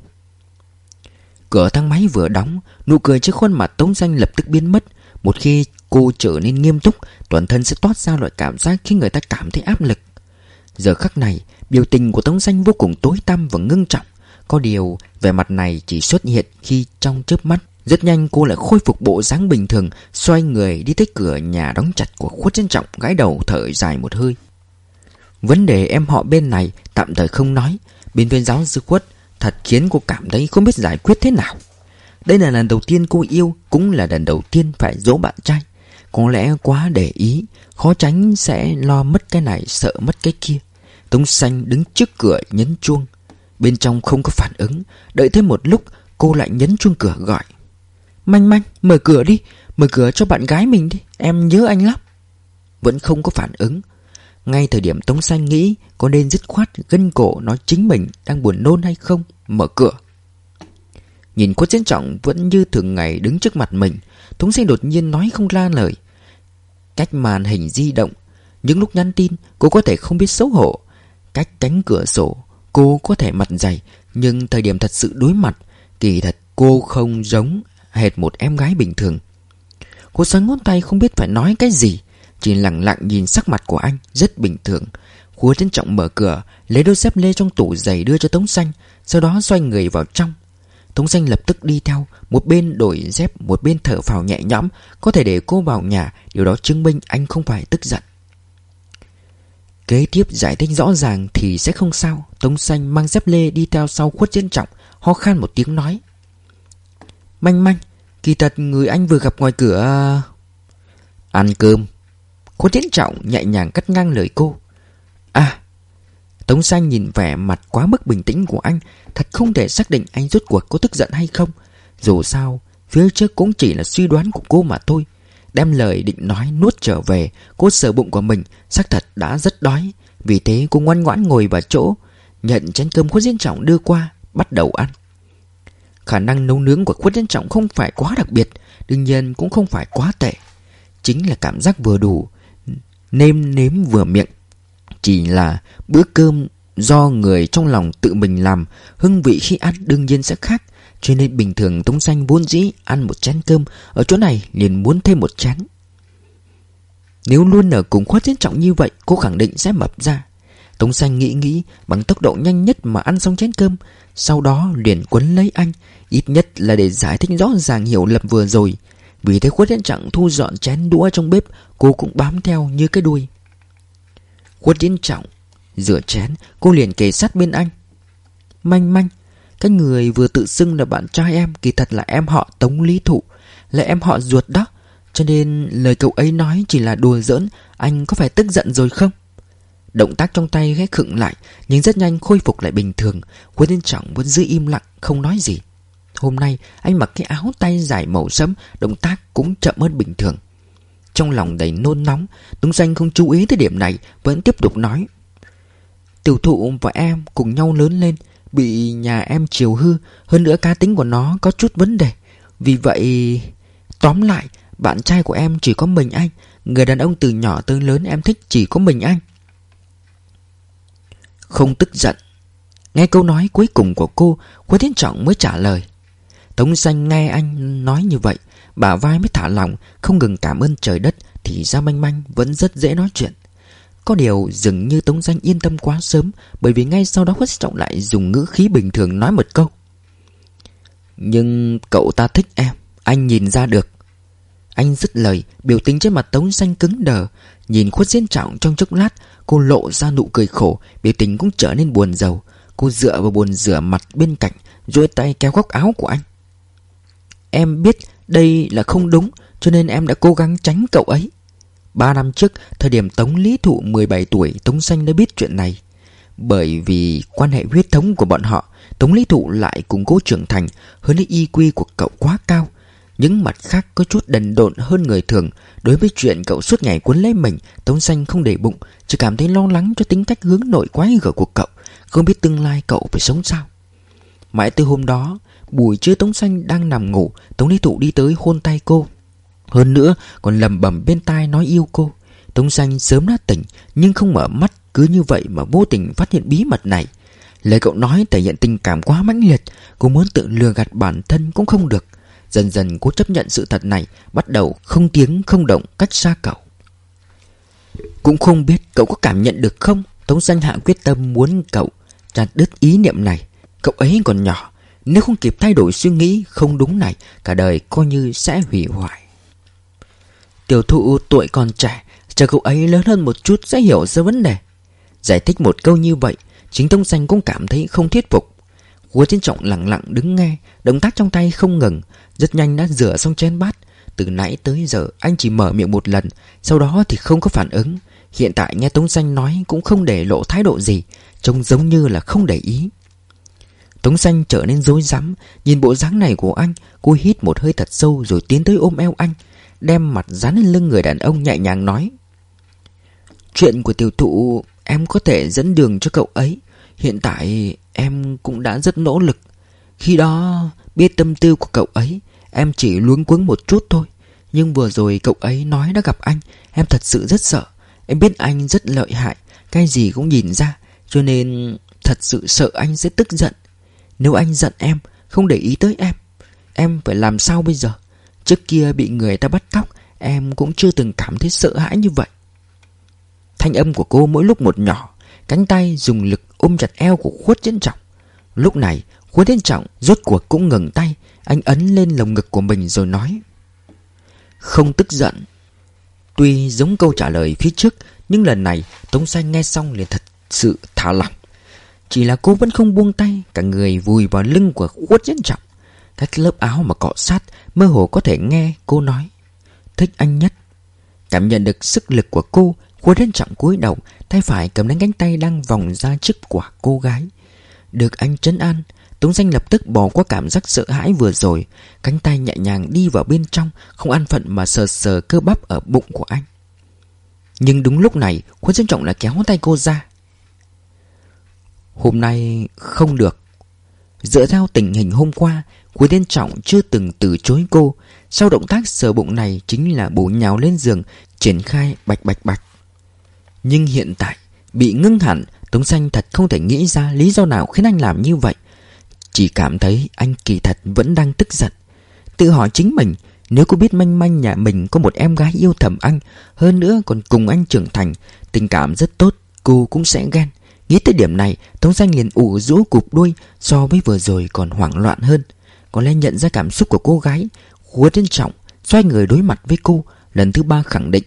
Cửa thang máy vừa đóng Nụ cười trước khuôn mặt Tống Xanh lập tức biến mất. Một khi cô trở nên nghiêm túc Toàn thân sẽ toát ra loại cảm giác khi người ta cảm thấy áp lực. Giờ khắc này Biểu tình của Tống Xanh vô cùng tối tăm và ngưng trọng. Có điều, vẻ mặt này chỉ xuất hiện khi trong chớp mắt. Rất nhanh, cô lại khôi phục bộ dáng bình thường, Xoay người đi tới cửa nhà đóng chặt của khuất trân trọng Gái đầu thở dài một hơi. Vấn đề em họ bên này tạm thời không nói. Bên viên giáo sư khuất, Thật khiến cô cảm thấy không biết giải quyết thế nào. Đây là lần đầu tiên cô yêu, Cũng là lần đầu tiên phải dỗ bạn trai. Có lẽ quá để ý, Khó tránh sẽ lo mất cái này, Sợ mất cái kia. Tống xanh đứng trước cửa nhấn chuông Bên trong không có phản ứng Đợi thêm một lúc cô lại nhấn chuông cửa gọi Manh manh mở cửa đi Mở cửa cho bạn gái mình đi Em nhớ anh lắm Vẫn không có phản ứng ngay thời điểm Tống Xanh nghĩ có nên dứt khoát gân cổ nói chính mình đang buồn nôn hay không, mở cửa. Nhìn khuất chiến trọng vẫn như thường ngày đứng trước mặt mình, Tống Xanh đột nhiên nói không ra lời. Cách màn hình di động, những lúc nhắn tin cô có thể không biết xấu hổ. Cách cánh cửa sổ, cô có thể mặt dày, nhưng thời điểm thật sự đối mặt, kỳ thật cô không giống hệt một em gái bình thường. Cô xoắn ngón tay không biết phải nói cái gì. Chỉ lặng lặng nhìn sắc mặt của anh Rất bình thường Hứa trân trọng mở cửa Lấy đôi dép lê trong tủ giày đưa cho Tống Xanh Sau đó xoay người vào trong Tống Xanh lập tức đi theo Một bên đổi dép Một bên thở phào nhẹ nhõm Có thể để cô vào nhà Điều đó chứng minh anh không phải tức giận Kế tiếp giải thích rõ ràng Thì sẽ không sao. Tống Xanh mang dép lê đi theo sau khuất trân trọng, Ho khan một tiếng nói. Manh manh, Kỳ thật người anh vừa gặp ngoài cửa à, Ăn cơm. Khuất tiến trọng nhẹ nhàng cắt ngang lời cô. À Tống xanh nhìn vẻ mặt quá mức bình tĩnh của anh, Thật không thể xác định anh rốt cuộc có tức giận hay không. Dù sao, Phía trước cũng chỉ là suy đoán của cô mà thôi. Đem lời định nói nuốt trở về Cô sờ bụng của mình xác thật đã rất đói Vì thế cô ngoan ngoãn ngồi vào chỗ Nhận chén cơm khuất diễn trọng đưa qua Bắt đầu ăn Khả năng nấu nướng của khuất diễn trọng không phải quá đặc biệt Đương nhiên cũng không phải quá tệ Chính là cảm giác vừa đủ nêm nếm vừa miệng. Chỉ là bữa cơm do người trong lòng tự mình làm, hương vị khi ăn đương nhiên sẽ khác. Cho nên bình thường Tống Xanh vốn dĩ ăn một chén cơm, ở chỗ này liền muốn thêm một chén. Nếu luôn ở cùng khoát diễn trọng như vậy, cô khẳng định sẽ mập ra. Tống Xanh nghĩ nghĩ bằng tốc độ nhanh nhất mà ăn xong chén cơm, sau đó liền quấn lấy anh, ít nhất là để giải thích rõ ràng hiểu lầm vừa rồi. Vì thế khuất diễn trọng thu dọn chén đũa trong bếp Cô cũng bám theo như cái đuôi Khuất diễn trọng Rửa chén Cô liền kề sát bên anh Manh manh cái người vừa tự xưng là bạn trai em Kỳ thật là em họ Tống Lý Thụ. Là em họ ruột đó. Cho nên lời cậu ấy nói chỉ là đùa giỡn. Anh có phải tức giận rồi không? Động tác trong tay ghé khựng lại, Nhưng rất nhanh khôi phục lại bình thường. Quân diễn trọng vẫn giữ im lặng, Không nói gì. Hôm nay, anh mặc cái áo tay dài màu sẫm, Động tác cũng chậm hơn bình thường. Trong lòng đầy nôn nóng, Tống Danh không chú ý tới điểm này, Vẫn tiếp tục nói. Tiểu thụ và em cùng nhau lớn lên Bị nhà em chiều hư, Hơn nữa cá tính của nó có chút vấn đề. Vì vậy, Tóm lại, Bạn trai của em chỉ có mình anh, Người đàn ông từ nhỏ tới lớn em thích chỉ có mình anh. Không tức giận, Nghe câu nói cuối cùng của cô, Quế Tiến Trọng mới trả lời. Tống xanh nghe anh nói như vậy, Bà vai mới thả lòng Không ngừng cảm ơn trời đất, Thì ra manh manh vẫn rất dễ nói chuyện. Có điều dường như Tống Danh yên tâm quá sớm, Bởi vì ngay sau đó Khuất Trọng lại dùng ngữ khí bình thường nói một câu. Nhưng cậu ta thích em, Anh nhìn ra được. Anh dứt lời, Biểu tình trên mặt Tống danh cứng đờ. Nhìn khuất diễn trọng trong chốc lát, Cô lộ ra nụ cười khổ, Biểu tình cũng trở nên buồn rầu. Cô dựa vào bồn rửa mặt bên cạnh, duỗi tay kéo góc áo của anh. Em biết đây là không đúng, Cho nên em đã cố gắng tránh cậu ấy. Ba năm trước, Thời điểm Tống Lý Thụ 17 tuổi, Tống Xanh đã biết chuyện này. Bởi vì quan hệ huyết thống của bọn họ, Tống Lý Thụ lại củng cố trưởng thành, Hơn lấy y quy của cậu quá cao. Những mặt khác có chút đần độn hơn người thường. Đối với chuyện cậu suốt ngày cuốn lấy mình, Tống Xanh không để bụng, Chỉ cảm thấy lo lắng cho tính cách hướng nội quái gở của cậu, Không biết tương lai cậu phải sống sao. Mãi từ hôm đó, Buổi trưa Tống Xanh đang nằm ngủ, Tống Lý Thụ đi tới hôn tay cô. Hơn nữa, còn lầm bầm bên tai nói yêu cô. Tống Xanh sớm đã tỉnh, Nhưng không mở mắt, Cứ như vậy mà vô tình phát hiện bí mật này. Lời cậu nói thể hiện tình cảm quá mãnh liệt, Cô muốn tự lừa gạt bản thân cũng không được. Dần dần cô chấp nhận sự thật này, Bắt đầu không tiếng, không động, cách xa cậu. Cũng không biết cậu có cảm nhận được không? Tống Xanh Hạ quyết tâm muốn cậu chặt đứt ý niệm này. Cậu ấy còn nhỏ, Nếu không kịp thay đổi suy nghĩ không đúng này, Cả đời coi như sẽ hủy hoại. Tiểu thụ tuổi còn trẻ Chờ cậu ấy lớn hơn một chút sẽ hiểu ra vấn đề. Giải thích một câu như vậy, Chính Tông Xanh cũng cảm thấy không thuyết phục. Hứa Thiên Trọng lặng lặng đứng nghe, Động tác trong tay không ngừng, Rất nhanh đã rửa xong chén bát. Từ nãy tới giờ, anh chỉ mở miệng một lần, Sau đó thì không có phản ứng. Hiện tại nghe Tống Xanh nói cũng không để lộ thái độ gì, Trông giống như là không để ý. Tống Xanh trở nên rối rắm, Nhìn bộ dáng này của anh Cô hít một hơi thật sâu rồi tiến tới ôm eo anh. Đem mặt dán lên lưng người đàn ông nhẹ nhàng nói, Chuyện của tiểu thụ Em có thể dẫn đường cho cậu ấy. Hiện tại em cũng đã rất nỗ lực. Khi đó biết tâm tư của cậu ấy, Em chỉ luống cuống một chút thôi. Nhưng vừa rồi cậu ấy nói đã gặp anh, Em thật sự rất sợ. Em biết anh rất lợi hại, Cái gì cũng nhìn ra, Cho nên thật sự sợ anh sẽ tức giận. Nếu anh giận em, Không để ý tới em Em phải làm sao bây giờ? Trước kia bị người ta bắt cóc, Em cũng chưa từng cảm thấy sợ hãi như vậy. Thanh âm của cô mỗi lúc một nhỏ, Cánh tay dùng lực ôm chặt eo của khuất diễn trọng. Lúc này, khuất diễn trọng rốt cuộc cũng ngừng tay, Anh ấn lên lồng ngực của mình rồi nói, Không tức giận. Tuy giống câu trả lời phía trước, Nhưng lần này Tống Xanh nghe xong liền thật sự thả lỏng. Chỉ là cô vẫn không buông tay, Cả người vùi vào lưng của khuất diễn trọng. Cách lớp áo mà cọ sát, Mơ hồ có thể nghe cô nói. Thích anh nhất. Cảm nhận được sức lực của cô Khuôn đến trọng cúi đầu, Tay phải cầm lấy cánh tay đang vòng ra trước quả cô gái. Được anh trấn an, Tống danh lập tức bỏ qua cảm giác sợ hãi vừa rồi. Cánh tay nhẹ nhàng đi vào bên trong, Không an phận mà sờ sờ cơ bắp ở bụng của anh. Nhưng đúng lúc này Khuôn Dân Trọng lại kéo tay cô ra. Hôm nay không được. Dựa theo tình hình hôm qua Quý Thiên Trọng chưa từng từ chối cô. Sau động tác sờ bụng này Chính là bổ nhào lên giường, Triển khai bạch bạch bạch. Nhưng hiện tại, Bị ngưng hẳn, Tống Xanh thật không thể nghĩ ra lý do nào khiến anh làm như vậy. Chỉ cảm thấy anh kỳ thật vẫn đang tức giận. Tự hỏi chính mình, Nếu cô biết manh manh nhà mình có một em gái yêu thầm anh, Hơn nữa còn cùng anh trưởng thành, Tình cảm rất tốt, Cô cũng sẽ ghen. Nghĩ tới điểm này, Tống Xanh liền ủ rũ cục đuôi So với vừa rồi còn hoảng loạn hơn. Có lẽ nhận ra cảm xúc của cô gái Khúa trân trọng Xoay người đối mặt với cô, Lần thứ ba khẳng định,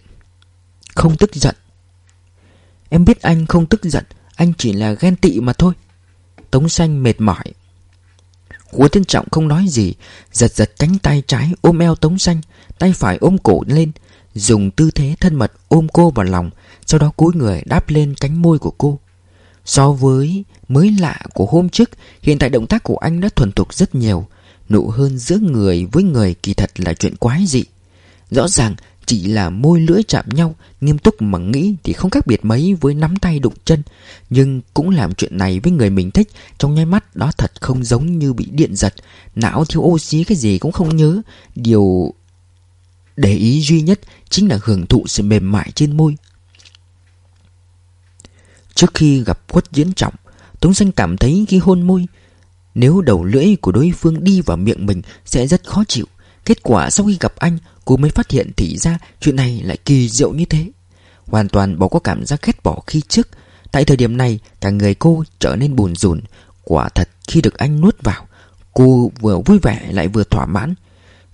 Không tức giận. Em biết anh không tức giận, Anh chỉ là ghen tị mà thôi. Tống Xanh mệt mỏi. Hứa Thiên Trọng không nói gì, Giật giật cánh tay trái ôm eo Tống Xanh, Tay phải ôm cổ lên, Dùng tư thế thân mật ôm cô vào lòng, Sau đó cúi người đáp lên cánh môi của cô. So với mới lạ của hôm trước, Hiện tại động tác của anh đã thuần thục rất nhiều Nụ hơn giữa người với người kỳ thật là chuyện quái dị. Rõ ràng chỉ là môi lưỡi chạm nhau, Nghiêm túc mà nghĩ thì không khác biệt mấy với nắm tay đụng chân. Nhưng cũng làm chuyện này với người mình thích, Trong nháy mắt đó thật không giống như bị điện giật. Não thiếu oxy cái gì cũng không nhớ. Điều để ý duy nhất chính là hưởng thụ sự mềm mại trên môi. Trước khi gặp quất diễn trọng, Tống Xanh cảm thấy khi hôn môi nếu đầu lưỡi của đối phương đi vào miệng mình Sẽ rất khó chịu. Kết quả sau khi gặp anh, Cô mới phát hiện thì ra chuyện này lại kỳ diệu như thế. Hoàn toàn bỏ qua cảm giác ghét bỏ khi trước. Tại thời điểm này, Cả người cô trở nên buồn rùn. Quả thật, khi được anh nuốt vào, Cô vừa vui vẻ lại vừa thỏa mãn.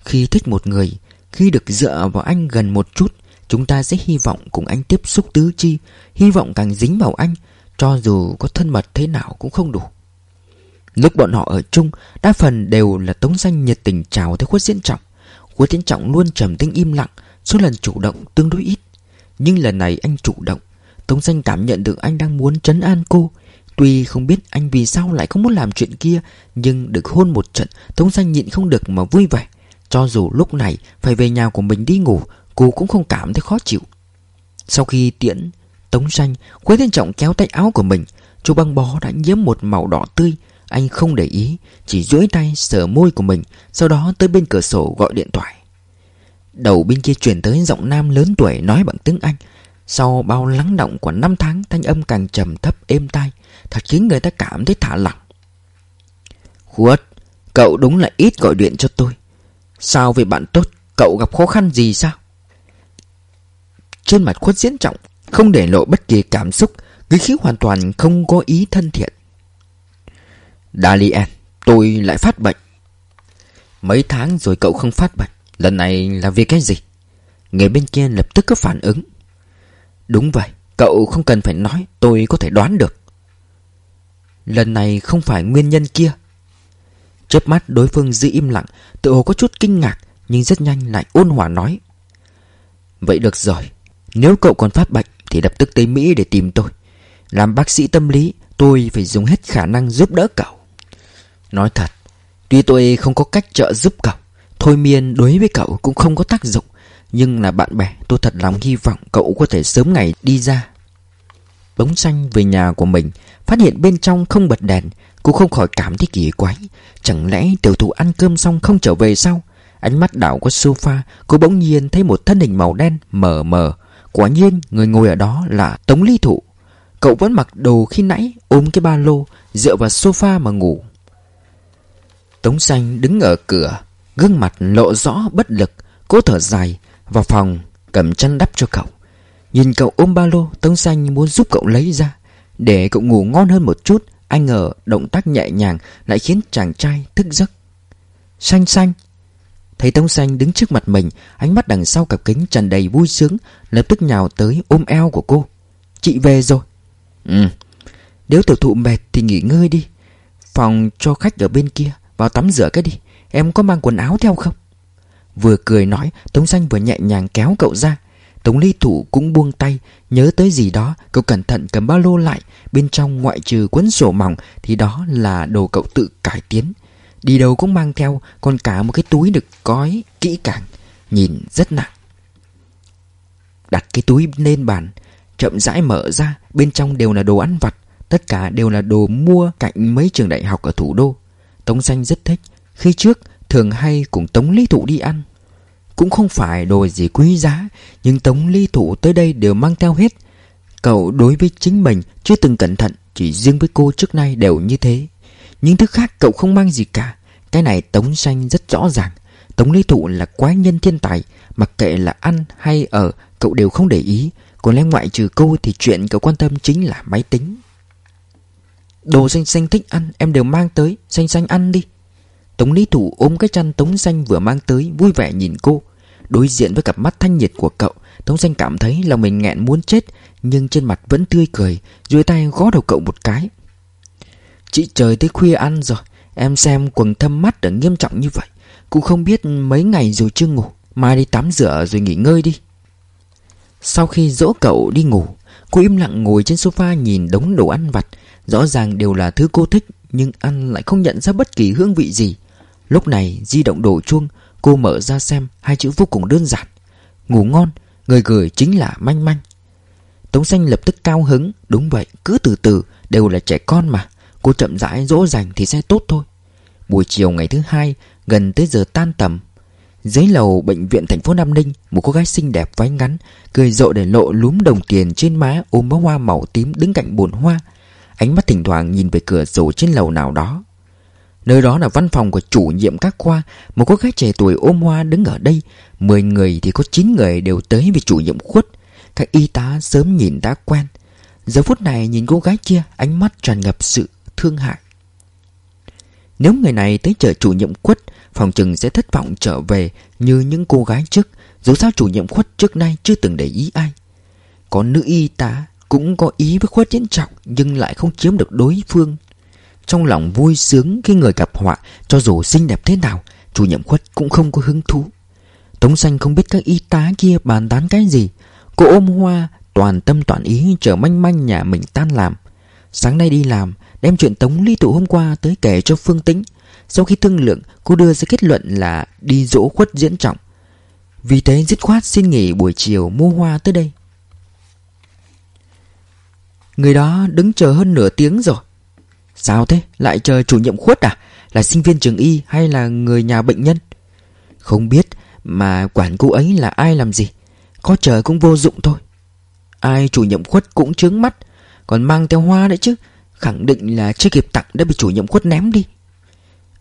Khi thích một người, Khi được dựa vào anh gần một chút, Chúng ta sẽ hy vọng cùng anh tiếp xúc tứ chi, Hy vọng càng dính vào anh, Cho dù có thân mật thế nào cũng không đủ. Lúc bọn họ ở chung, Đa phần đều là tống danh nhiệt tình chào tới khuất diễn trọng. Khuất diễn Trọng luôn trầm tĩnh im lặng Số lần chủ động tương đối ít. Nhưng lần này anh chủ động, Tống Xanh cảm nhận được anh đang muốn trấn an cô. Tuy không biết anh vì sao lại không muốn làm chuyện kia, Nhưng được hôn một trận, Tống Xanh nhịn không được mà vui vẻ. Cho dù lúc này phải về nhà của mình đi ngủ, Cô cũng không cảm thấy khó chịu. Sau khi tiễn Tống Xanh khuất diễn Trọng kéo tay áo của mình. Chú băng bó đã nhiễm một màu đỏ tươi anh không để ý, Chỉ duỗi tay sờ môi của mình, Sau đó tới bên cửa sổ gọi điện thoại. Đầu bên kia chuyển tới giọng nam lớn tuổi nói bằng tiếng Anh. Sau bao lắng động của năm tháng, Thanh âm càng trầm thấp, êm tai, Thật khiến người ta cảm thấy thả lỏng. Khuất, Cậu đúng là ít gọi điện cho tôi. Sao về bạn tốt, Cậu gặp khó khăn gì sao? Trên mặt khuất diễn trọng, Không để lộ bất kỳ cảm xúc Người khí hoàn toàn không có ý thân thiện. Dalian Tôi lại phát bệnh. Mấy tháng rồi cậu không phát bệnh, Lần này là vì cái gì? Người bên kia lập tức có phản ứng. Đúng vậy, Cậu không cần phải nói, Tôi có thể đoán được. Lần này không phải nguyên nhân kia. Chớp mắt đối phương giữ im lặng, Tự hồ có chút kinh ngạc, Nhưng rất nhanh lại ôn hòa nói. Vậy được rồi, Nếu cậu còn phát bệnh Thì lập tức tới Mỹ để tìm tôi. Làm bác sĩ tâm lý, Tôi phải dùng hết khả năng giúp đỡ cậu. Nói thật, Tuy tôi không có cách trợ giúp cậu, Thôi miên đối với cậu cũng không có tác dụng, Nhưng là bạn bè, Tôi thật lòng hy vọng cậu có thể sớm ngày đi ra. Bóng xanh về nhà của mình, Phát hiện bên trong không bật đèn Cô không khỏi cảm thấy kỳ quái. Chẳng lẽ tiểu thủ ăn cơm xong không trở về sao Ánh mắt đảo qua sofa, Cô bỗng nhiên thấy một thân hình màu đen, mờ mờ. Quả nhiên, người ngồi ở đó là Tống Ly Thụ. Cậu vẫn mặc đồ khi nãy, Ôm cái ba lô, Dựa vào sofa mà ngủ. Tống xanh đứng ở cửa Gương mặt lộ rõ bất lực. Cố thở dài Vào phòng cầm chăn đắp cho cậu. Nhìn cậu ôm ba lô Tống xanh muốn giúp cậu lấy ra. Để cậu ngủ ngon hơn một chút Anh ngờ động tác nhẹ nhàng Lại khiến chàng trai thức giấc. Xanh xanh! Thấy Tống xanh đứng trước mặt mình Ánh mắt đằng sau cặp kính tràn đầy vui sướng Lập tức nhào tới ôm eo của cô. Chị về rồi. Ừ. Nếu tiểu thụ mệt thì nghỉ ngơi đi. Phòng cho khách ở bên kia vào tắm rửa cái đi, Em có mang quần áo theo không? Vừa cười nói, Tống xanh vừa nhẹ nhàng kéo cậu ra. Tống ly thủ cũng buông tay, Nhớ tới gì đó, Cậu cẩn thận cầm ba lô lại. Bên trong ngoại trừ cuốn sổ mỏng, Thì đó là đồ cậu tự cải tiến. Đi đâu cũng mang theo, Còn cả một cái túi được gói kỹ càng. Nhìn rất nặng. Đặt cái túi lên bàn, Chậm rãi mở ra, Bên trong đều là đồ ăn vặt. Tất cả đều là đồ mua cạnh mấy trường đại học ở thủ đô. Tống xanh rất thích, Khi trước thường hay cùng Tống Lý Thụ đi ăn. Cũng không phải đồ gì quý giá, Nhưng Tống Lý Thụ tới đây đều mang theo hết. Cậu đối với chính mình chưa từng cẩn thận, Chỉ riêng với cô trước nay đều như thế. Những thứ khác cậu không mang gì cả. Cái này Tống Xanh rất rõ ràng. Tống Lý Thụ là quái nhân thiên tài, Mặc kệ là ăn hay ở, Cậu đều không để ý. Còn lẽ ngoại trừ cô thì chuyện cậu quan tâm chính là máy tính. Đồ xanh xanh thích ăn, Em đều mang tới, Xanh xanh ăn đi. Tống Lý Thủ ôm cái chăn Tống Xanh vừa mang tới, Vui vẻ nhìn cô. Đối diện với cặp mắt thanh nhiệt của cậu, Tống Xanh cảm thấy lòng mình nghẹn muốn chết, Nhưng trên mặt vẫn tươi cười dưới tay gõ đầu cậu một cái. Chị trời tới khuya ăn rồi, Em xem quần thâm mắt đã nghiêm trọng như vậy Cũng không biết mấy ngày rồi chưa ngủ, Mai đi tắm rửa rồi nghỉ ngơi đi. Sau khi dỗ cậu đi ngủ, Cô im lặng ngồi trên sofa nhìn đống đồ ăn vặt. Rõ ràng đều là thứ cô thích, Nhưng ăn lại không nhận ra bất kỳ hương vị gì. Lúc này, di động đổ chuông, Cô mở ra xem, hai chữ vô cùng đơn giản. Ngủ ngon, Người gửi chính là manh manh. Tống xanh lập tức cao hứng, Đúng vậy, cứ từ từ, đều là trẻ con mà. Cô chậm rãi, dỗ dành thì sẽ tốt thôi. Buổi chiều ngày thứ hai, Gần tới giờ tan tầm. Dưới lầu bệnh viện thành phố Nam Ninh, Một cô gái xinh đẹp váy ngắn, Cười rộ để lộ lúm đồng tiền trên má, Ôm bó hoa màu tím đứng cạnh bồn hoa. Ánh mắt thỉnh thoảng nhìn về cửa sổ trên lầu nào đó. Nơi đó là văn phòng của chủ nhiệm các khoa, Một cô gái trẻ tuổi ôm hoa đứng ở đây. Mười người thì có chín người đều tới vì chủ nhiệm khuất. Các y tá sớm nhìn đã quen. Giờ phút này nhìn cô gái kia, Ánh mắt tràn ngập sự thương hại. Nếu người này tới chợ chủ nhiệm khuất, Phòng chừng sẽ thất vọng trở về Như những cô gái trước. Dù sao chủ nhiệm khuất trước nay chưa từng để ý ai. Có nữ y tá cũng có ý với khuất diễn trọng, Nhưng lại không chiếm được đối phương. Trong lòng vui sướng khi người gặp họa, Cho dù xinh đẹp thế nào, Chủ nhiệm khuất cũng không có hứng thú. Tống xanh không biết các y tá kia bàn tán cái gì. Cô ôm hoa, Toàn tâm toàn ý chờ manh manh nhà mình tan làm. Sáng nay đi làm, Đem chuyện Tống Ly Tụ hôm qua tới kể cho Phương Tĩnh. Sau khi thương lượng, Cô đưa ra kết luận là đi dỗ khuất diễn trọng. Vì thế dứt khoát xin nghỉ buổi chiều mua hoa tới đây. Người đó đứng chờ hơn nửa tiếng rồi. Sao thế? Lại chờ chủ nhiệm khuất à? Là sinh viên trường y hay là người nhà bệnh nhân? Không biết, mà quản cô ấy là ai làm gì? Có chờ cũng vô dụng thôi. Ai chủ nhiệm khuất cũng trướng mắt. Còn mang theo hoa đấy chứ. Khẳng định là chưa kịp tặng đã bị chủ nhiệm khuất ném đi.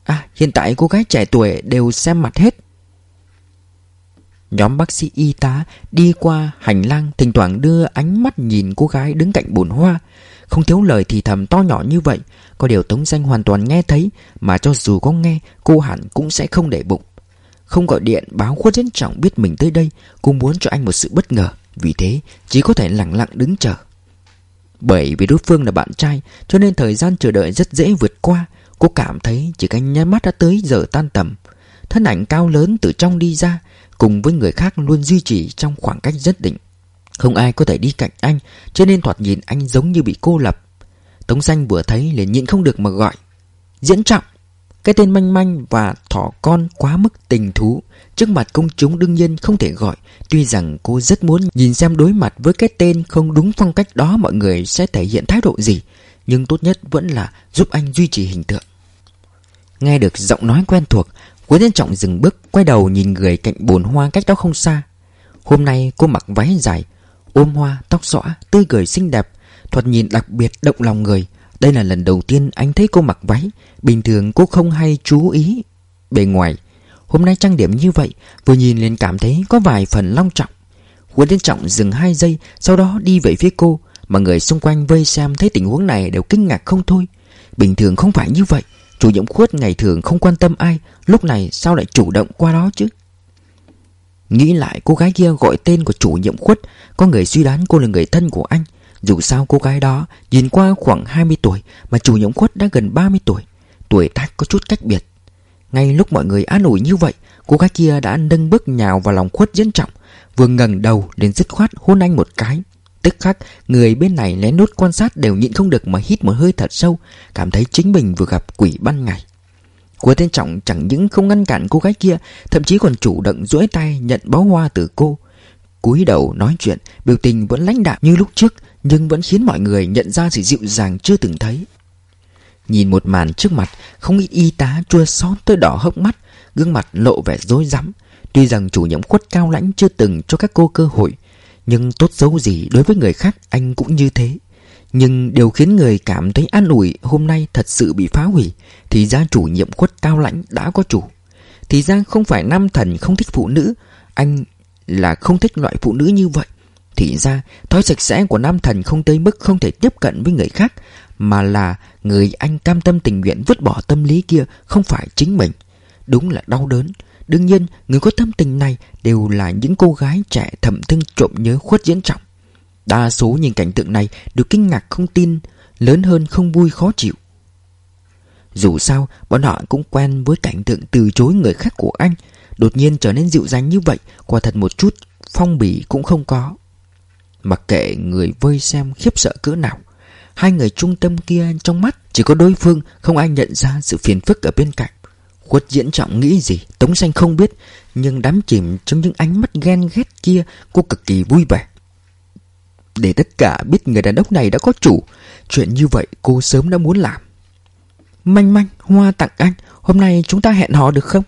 À hiện tại cô gái trẻ tuổi đều xem mặt hết. Nhóm bác sĩ y tá đi qua hành lang Thỉnh thoảng đưa ánh mắt nhìn cô gái đứng cạnh bồn hoa. Không thiếu lời thì thầm to nhỏ như vậy, Có điều Tống Danh hoàn toàn nghe thấy, Mà cho dù có nghe, Cô hẳn cũng sẽ không để bụng. Không gọi điện, báo khuất diễn trọng biết mình tới đây, Cô muốn cho anh một sự bất ngờ. Vì thế, chỉ có thể lặng lặng đứng chờ. Bởi vì đối phương là bạn trai, Cho nên thời gian chờ đợi rất dễ vượt qua. Cô cảm thấy chỉ cần nhắm mắt đã tới giờ tan tầm. Thân ảnh cao lớn từ trong đi ra Cùng với người khác luôn duy trì trong khoảng cách nhất định. Không ai có thể đi cạnh anh, Cho nên thoạt nhìn anh giống như bị cô lập. Tống xanh vừa thấy liền nhịn không được mà gọi, Diễn trọng, Cái tên manh manh và thỏ con quá mức tình thú. Trước mặt công chúng đương nhiên không thể gọi, Tuy rằng cô rất muốn nhìn xem đối mặt với cái tên không đúng phong cách đó Mọi người sẽ thể hiện thái độ gì, Nhưng tốt nhất vẫn là giúp anh duy trì hình tượng. Nghe được giọng nói quen thuộc Quế Thiên Trọng dừng bước Quay đầu nhìn người cạnh bồn hoa cách đó không xa. Hôm nay cô mặc váy dài Ôm hoa, tóc xõa, tươi cười xinh đẹp thuật nhìn đặc biệt động lòng người. Đây là lần đầu tiên anh thấy cô mặc váy. Bình thường cô không hay chú ý Bề ngoài. Hôm nay trang điểm như vậy Vừa nhìn liền cảm thấy có vài phần long trọng. Quế Thiên Trọng dừng hai giây Sau đó đi về phía cô. Mà người xung quanh vây xem thấy tình huống này đều kinh ngạc không thôi. Bình thường không phải như vậy. Chủ nhiệm khuất ngày thường không quan tâm ai, Lúc này sao lại chủ động qua đó chứ? Nghĩ lại, cô gái kia gọi tên của chủ nhiệm khuất, Có người suy đoán cô là người thân của anh. Dù sao cô gái đó Nhìn qua khoảng 20 tuổi, Mà chủ nhiệm khuất đã gần 30 tuổi. Tuổi tác có chút cách biệt. Ngay lúc mọi người an ủi như vậy, Cô gái kia đã nâng bước nhào vào lòng khuất dân trọng, Vừa ngẩng đầu đến dứt khoát hôn anh một cái. Tức khắc, Người bên này lén nút quan sát đều nhịn không được mà hít một hơi thật sâu, Cảm thấy chính mình vừa gặp quỷ ban ngày. Của tên trọng chẳng những không ngăn cản cô gái kia, Thậm chí còn chủ động duỗi tay nhận bó hoa từ cô. Cúi đầu nói chuyện, Biểu tình vẫn lãnh đạm như lúc trước, Nhưng vẫn khiến mọi người nhận ra sự dịu dàng chưa từng thấy. Nhìn một màn trước mặt, Không ít y tá chua xót tới đỏ hốc mắt, Gương mặt lộ vẻ rối rắm. Tuy rằng chủ nhiệm khuất cao lãnh chưa từng cho các cô cơ hội nhưng tốt xấu gì đối với người khác anh cũng như thế. Nhưng điều khiến người cảm thấy an ủi hôm nay thật sự bị phá hủy, Thì ra chủ nhiệm quất cao lãnh đã có chủ. Thì ra không phải nam thần không thích phụ nữ, Anh là không thích loại phụ nữ như vậy. Thì ra, thói sạch sẽ của nam thần không tới mức không thể tiếp cận với người khác, Mà là người anh cam tâm tình nguyện vứt bỏ tâm lý kia không phải chính mình. Đúng là đau đớn. Đương nhiên, người có tâm tình này Đều là những cô gái trẻ thầm thương trộm nhớ khuất diễn trọng. Đa số nhìn cảnh tượng này Đều kinh ngạc không tin, Lớn hơn không vui khó chịu. Dù sao, bọn họ cũng quen với cảnh tượng từ chối người khác của anh. Đột nhiên trở nên dịu dàng như vậy, Quả thật một chút phong bì cũng không có. Mặc kệ người vơi xem khiếp sợ cỡ nào, Hai người trung tâm kia trong mắt Chỉ có đối phương, Không ai nhận ra sự phiền phức ở bên cạnh. Quất diễn trọng nghĩ gì Tống xanh không biết Nhưng đám chìm trong những ánh mắt ghen ghét kia Cô cực kỳ vui vẻ. Để tất cả biết người đàn ông này đã có chủ Chuyện như vậy cô sớm đã muốn làm. Manh manh Hoa tặng anh Hôm nay chúng ta hẹn hò được không?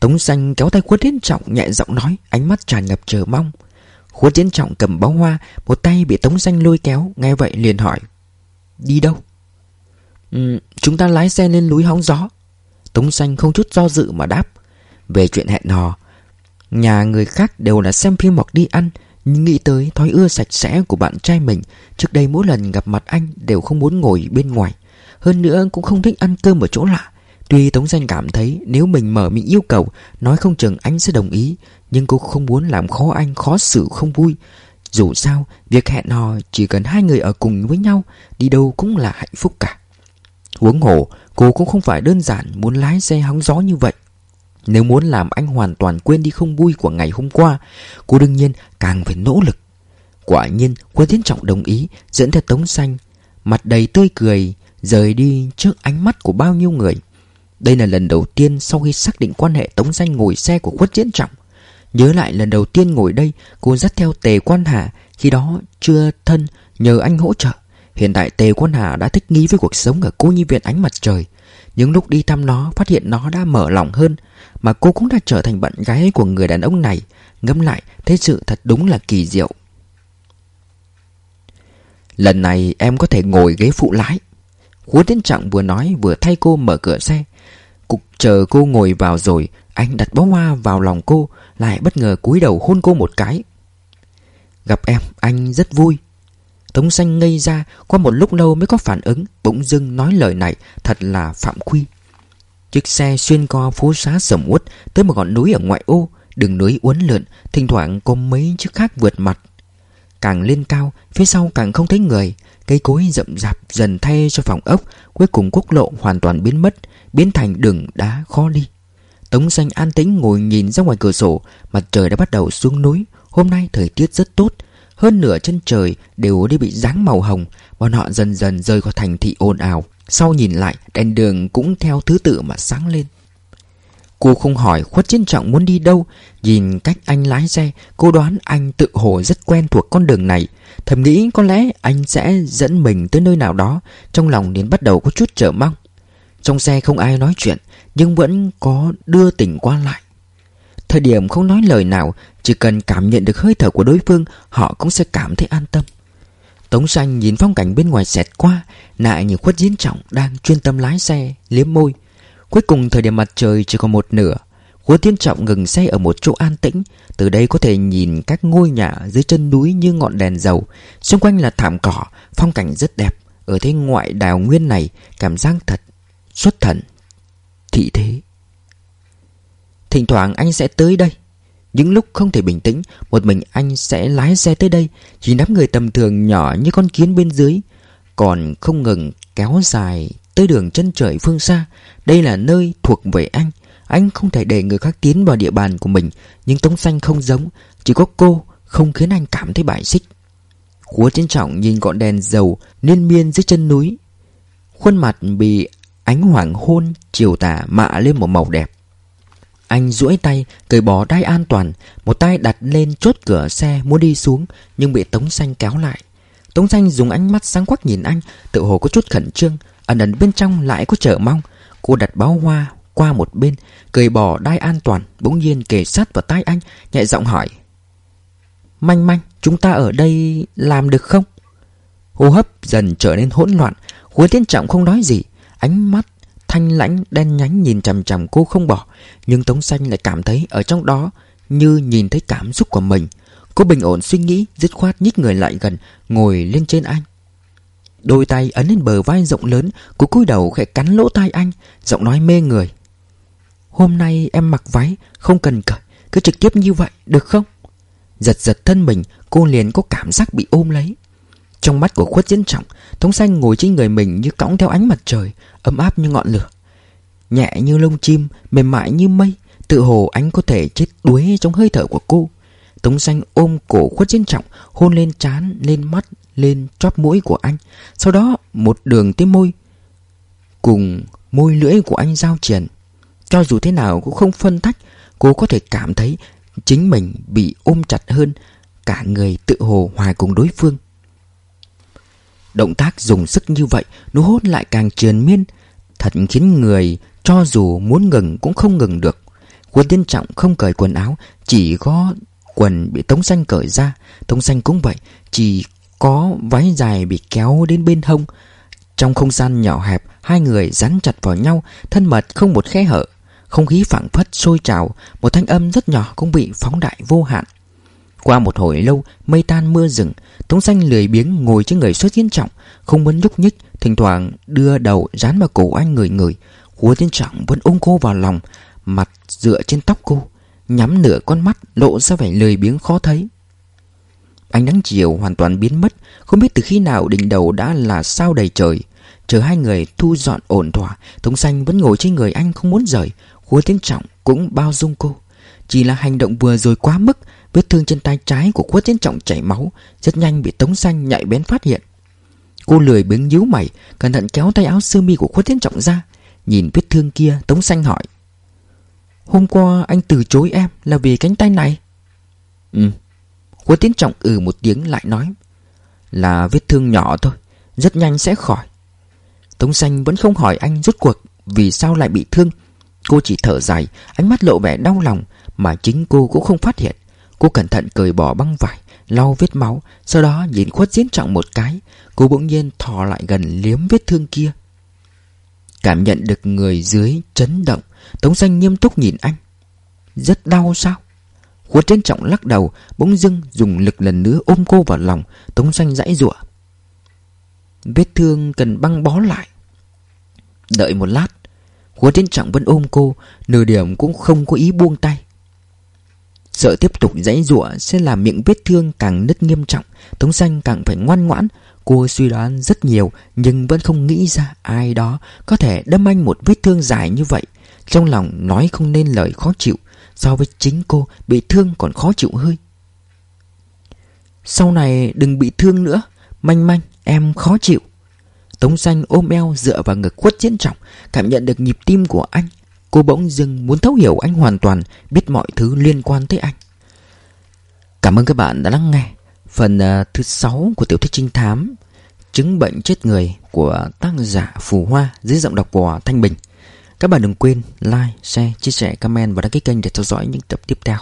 Tống xanh kéo tay khuất diễn trọng nhẹ giọng nói Ánh mắt tràn ngập chờ mong. Khuất diễn trọng cầm bó hoa Một tay bị tống xanh lôi kéo Nghe vậy liền hỏi Đi đâu? Ừ, Chúng ta lái xe lên núi hóng gió. Tống xanh không chút do dự mà đáp. Về chuyện hẹn hò, Nhà người khác đều là xem phim hoặc đi ăn, Nhưng nghĩ tới thói ưa sạch sẽ của bạn trai mình, Trước đây mỗi lần gặp mặt anh Đều không muốn ngồi bên ngoài. Hơn nữa cũng không thích ăn cơm ở chỗ lạ. Tuy Tống Danh cảm thấy nếu mình mở miệng yêu cầu, Nói không chừng anh sẽ đồng ý, Nhưng cô không muốn làm khó anh khó xử không vui. Dù sao, Việc hẹn hò chỉ cần hai người ở cùng với nhau, Đi đâu cũng là hạnh phúc cả. Huống hồ, Cô cũng không phải đơn giản muốn lái xe hóng gió như vậy. Nếu muốn làm anh hoàn toàn quên đi không vui của ngày hôm qua, Cô đương nhiên càng phải nỗ lực. Quả nhiên, Quân Thiên Trọng đồng ý, Dẫn theo Tống Xanh. Mặt đầy tươi cười, Rời đi trước ánh mắt của bao nhiêu người. Đây là lần đầu tiên sau khi xác định quan hệ Tống Xanh ngồi xe của Khuất Thiên Trọng. Nhớ lại lần đầu tiên ngồi đây, Cô dắt theo Tề Quan Hà, Khi đó chưa thân, nhờ anh hỗ trợ. Hiện tại Tề Quân Hà đã thích nghi với cuộc sống ở cô nhi viện ánh mặt trời. Những lúc đi thăm nó, phát hiện nó đã mở lòng hơn, Mà cô cũng đã trở thành bạn gái của người đàn ông này. Ngẫm lại, thế sự thật đúng là kỳ diệu. Lần này em có thể ngồi ghế phụ lái. Hứa Tiến Trọng vừa nói vừa thay cô mở cửa xe. Cục chờ cô ngồi vào rồi, Anh đặt bó hoa vào lòng cô, Lại bất ngờ cúi đầu hôn cô một cái. Gặp em, anh rất vui. Tống xanh ngây ra, Qua một lúc lâu mới có phản ứng, Bỗng dưng nói lời này, Thật là phạm quy. Chiếc xe xuyên qua phố xá sầm uất Tới một ngọn núi ở ngoại ô, Đường núi uốn lượn, Thỉnh thoảng có mấy chiếc khác vượt mặt. Càng lên cao, Phía sau càng không thấy người, Cây cối rậm rạp dần thay cho phòng ốc, Cuối cùng quốc lộ hoàn toàn biến mất, Biến thành đường đá khó đi. Tống xanh an tĩnh ngồi nhìn ra ngoài cửa sổ, Mặt trời đã bắt đầu xuống núi, Hôm nay thời tiết rất tốt hơn nửa chân trời đều đã bị dáng màu hồng, Bọn họ dần dần rơi khỏi thành thị ồn ào. Sau nhìn lại, đèn đường cũng theo thứ tự mà sáng lên. Cô không hỏi khuất chiến trọng muốn đi đâu, Nhìn cách anh lái xe, Cô đoán anh tự hồ rất quen thuộc con đường này. Thầm nghĩ có lẽ anh sẽ dẫn mình tới nơi nào đó, Trong lòng đến bắt đầu có chút trở mong. Trong xe không ai nói chuyện, Nhưng vẫn có đưa tình qua lại. Thời điểm không nói lời nào, Chỉ cần cảm nhận được hơi thở của đối phương, Họ cũng sẽ cảm thấy an tâm. Tống xanh nhìn phong cảnh bên ngoài xẹt qua Nại nhìn khuất diễn trọng Đang chuyên tâm lái xe, Liếm môi. Cuối cùng thời điểm mặt trời chỉ còn một nửa, Khuất diễn Trọng ngừng xe ở một chỗ an tĩnh, Từ đây có thể nhìn các ngôi nhà dưới chân núi như ngọn đèn dầu. Xung quanh là thảm cỏ, Phong cảnh rất đẹp. Ở thế ngoại đào nguyên này, Cảm giác thật xuất thần. Thị thế. Thỉnh thoảng anh sẽ tới đây. Những lúc không thể bình tĩnh, Một mình anh sẽ lái xe tới đây, Chỉ nắm người tầm thường nhỏ như con kiến bên dưới, Còn không ngừng kéo dài Tới đường chân trời phương xa. Đây là nơi thuộc về anh. Anh không thể để người khác tiến vào địa bàn của mình, Nhưng Tống Xanh không giống. Chỉ có cô không khiến anh cảm thấy bại xích. Khúa trân trọng nhìn ngọn đèn dầu Liên miên dưới chân núi. Khuôn mặt bị ánh hoàng hôn chiều tà mạ lên một màu đẹp anh duỗi tay, cởi bỏ đai an toàn. Một tay đặt lên chốt cửa xe muốn đi xuống, Nhưng bị Tống Xanh kéo lại. Tống Xanh dùng ánh mắt sáng quắc nhìn anh, Tự hồ có chút khẩn trương. Ẩn ẩn bên trong lại có chờ mong. Cô đặt báo hoa qua một bên, Cởi bỏ đai an toàn, Bỗng nhiên kề sát vào tay anh, Nhẹ giọng hỏi. Manh manh, chúng ta ở đây làm được không? Hô hấp dần trở nên hỗn loạn Hứa Tiến Trọng không nói gì, Ánh mắt thanh lãnh, đen nhánh nhìn chằm chằm cô không bỏ, Nhưng Tống Xanh lại cảm thấy ở trong đó Như nhìn thấy cảm xúc của mình. Cô bình ổn suy nghĩ, Dứt khoát nhích người lại gần, Ngồi lên trên anh. Đôi tay ấn lên bờ vai rộng lớn, Cô cúi đầu khẽ cắn lỗ tai anh, Giọng nói mê người. Hôm nay em mặc váy, Không cần cởi, Cứ trực tiếp như vậy, được không? Giật giật thân mình, Cô liền có cảm giác bị ôm lấy. Trong mắt của khuất diễn trọng Tống xanh ngồi trên người mình như cõng theo ánh mặt trời Ấm áp như ngọn lửa. Nhẹ như lông chim Mềm mại như mây Tự hồ anh có thể chết đuối trong hơi thở của cô. Tống xanh ôm cổ khuất diễn trọng Hôn lên trán, lên mắt, lên chóp mũi của anh. Sau đó một đường tới môi Cùng môi lưỡi của anh giao triển. Cho dù thế nào cũng không phân tách Cô có thể cảm thấy Chính mình bị ôm chặt hơn Cả người tự hồ hòa cùng đối phương. Động tác dùng sức như vậy, Nó hốt lại càng triền miên. Thật khiến người cho dù muốn ngừng cũng không ngừng được. Quân tiên trọng không cởi quần áo, Chỉ có quần bị Tống Xanh cởi ra. Tống Xanh cũng vậy, Chỉ có váy dài bị kéo đến bên hông. Trong không gian nhỏ hẹp, Hai người dán chặt vào nhau, Thân mật không một khe hở. Không khí phảng phất sôi trào, Một thanh âm rất nhỏ cũng bị phóng đại vô hạn. Qua một hồi lâu, Mây tan mưa rừng, Tống xanh lười biếng ngồi trên người xuất diễn trọng, Không muốn nhúc nhích, Thỉnh thoảng đưa đầu dán vào cổ anh người người. Hứa tiến trọng vẫn ôm cô vào lòng, Mặt dựa trên tóc cô, Nhắm nửa con mắt, lộ ra vẻ lười biếng khó thấy. Ánh nắng chiều hoàn toàn biến mất, Không biết từ khi nào đỉnh đầu đã là sao đầy trời. Chờ hai người thu dọn ổn thỏa, Tống xanh vẫn ngồi trên người anh không muốn rời. Hứa tiến trọng cũng bao dung cô. Chỉ là hành động vừa rồi quá mức Vết thương trên tay trái của Khuất Tiến Trọng chảy máu, Rất nhanh bị Tống Xanh nhạy bén phát hiện. Cô lười biếng nhíu mày, Cẩn thận kéo tay áo sơ mi của Khuất Tiến Trọng ra, Nhìn vết thương kia, Tống Xanh hỏi. Hôm qua anh từ chối em là vì cánh tay này? Ừ. Khuất Tiến Trọng ừ một tiếng lại nói. Là vết thương nhỏ thôi, Rất nhanh sẽ khỏi. Tống Xanh vẫn không hỏi anh rút cuộc Vì sao lại bị thương. Cô chỉ thở dài, Ánh mắt lộ vẻ đau lòng Mà chính cô cũng không phát hiện. Cô cẩn thận cởi bỏ băng vải, Lau vết máu, Sau đó nhìn khuất diễn trọng một cái. Cô bỗng nhiên thò lại gần liếm vết thương kia. Cảm nhận được người dưới chấn động, Tống xanh nghiêm túc nhìn anh. Rất đau sao? Khuất diễn Trọng lắc đầu, Bỗng dưng dùng lực lần nữa ôm cô vào lòng. Tống xanh dãy giụa. Vết thương cần băng bó lại. Đợi một lát, Khuất diễn Trọng vẫn ôm cô, Nửa điểm cũng không có ý buông tay. Sợ tiếp tục dãy rụa Sẽ làm miệng vết thương càng nứt nghiêm trọng, Tống xanh càng phải ngoan ngoãn. Cô suy đoán rất nhiều, Nhưng vẫn không nghĩ ra ai đó Có thể đâm anh một vết thương dài như vậy. Trong lòng nói không nên lời khó chịu, So với chính cô Bị thương còn khó chịu hơi Sau này đừng bị thương nữa, Manh manh, em khó chịu. Tống xanh ôm eo dựa vào ngực khuất diễn trọng, Cảm nhận được nhịp tim của anh. Cô bỗng dưng muốn thấu hiểu anh hoàn toàn Biết mọi thứ liên quan tới anh. Cảm ơn các bạn đã lắng nghe Phần ờ, thứ 6 của tiểu thuyết trinh thám Chứng bệnh chết người của tác giả Phù Hoa dưới giọng đọc của Thanh Bình. Các bạn đừng quên like, share, chia sẻ, comment và đăng ký kênh để theo dõi những tập tiếp theo.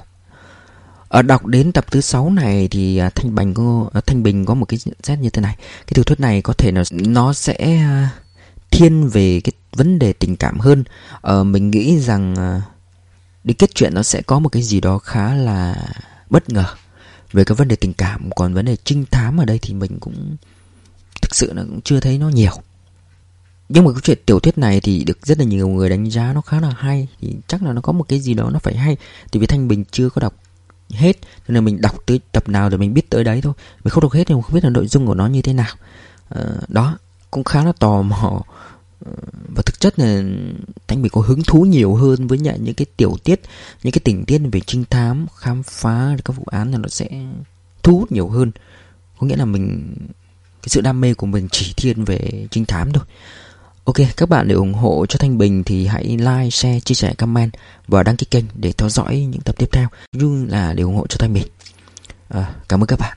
Ở đọc đến tập thứ 6 này thì ờ, Thanh Bình có Thanh Bình có một cái nhận xét như thế này. Cái tiểu thuyết này có thể là nó sẽ thiên về cái vấn đề tình cảm hơn. Ờ, mình nghĩ rằng ờ, đi kết chuyện nó sẽ có một cái gì đó khá là bất ngờ về cái vấn đề tình cảm. Còn vấn đề trinh thám ở đây thì mình cũng thực sự là cũng chưa thấy nó nhiều. Nhưng mà cái chuyện tiểu thuyết này thì được rất là nhiều người đánh giá nó khá là hay thì chắc là nó có một cái gì đó nó phải hay. Thì vì thanh bình chưa có đọc hết cho nên mình đọc tới tập nào rồi mình biết tới đấy thôi. Mình không đọc hết thì mình không biết là nội dung của nó như thế nào. Ờ, đó cũng khá là tò mò ờ, và thực chất là Thanh Bình có hứng thú nhiều hơn với nhận những cái tiểu tiết những cái tình tiết về trinh thám khám phá các vụ án là nó sẽ thu hút nhiều hơn có nghĩa là mình cái sự đam mê của mình chỉ thiên về trinh thám thôi Ok, các bạn để ủng hộ cho Thanh Bình thì hãy like, share, chia sẻ, comment và đăng ký kênh để theo dõi những tập tiếp theo, như là để ủng hộ cho Thanh Bình. À, cảm ơn các bạn.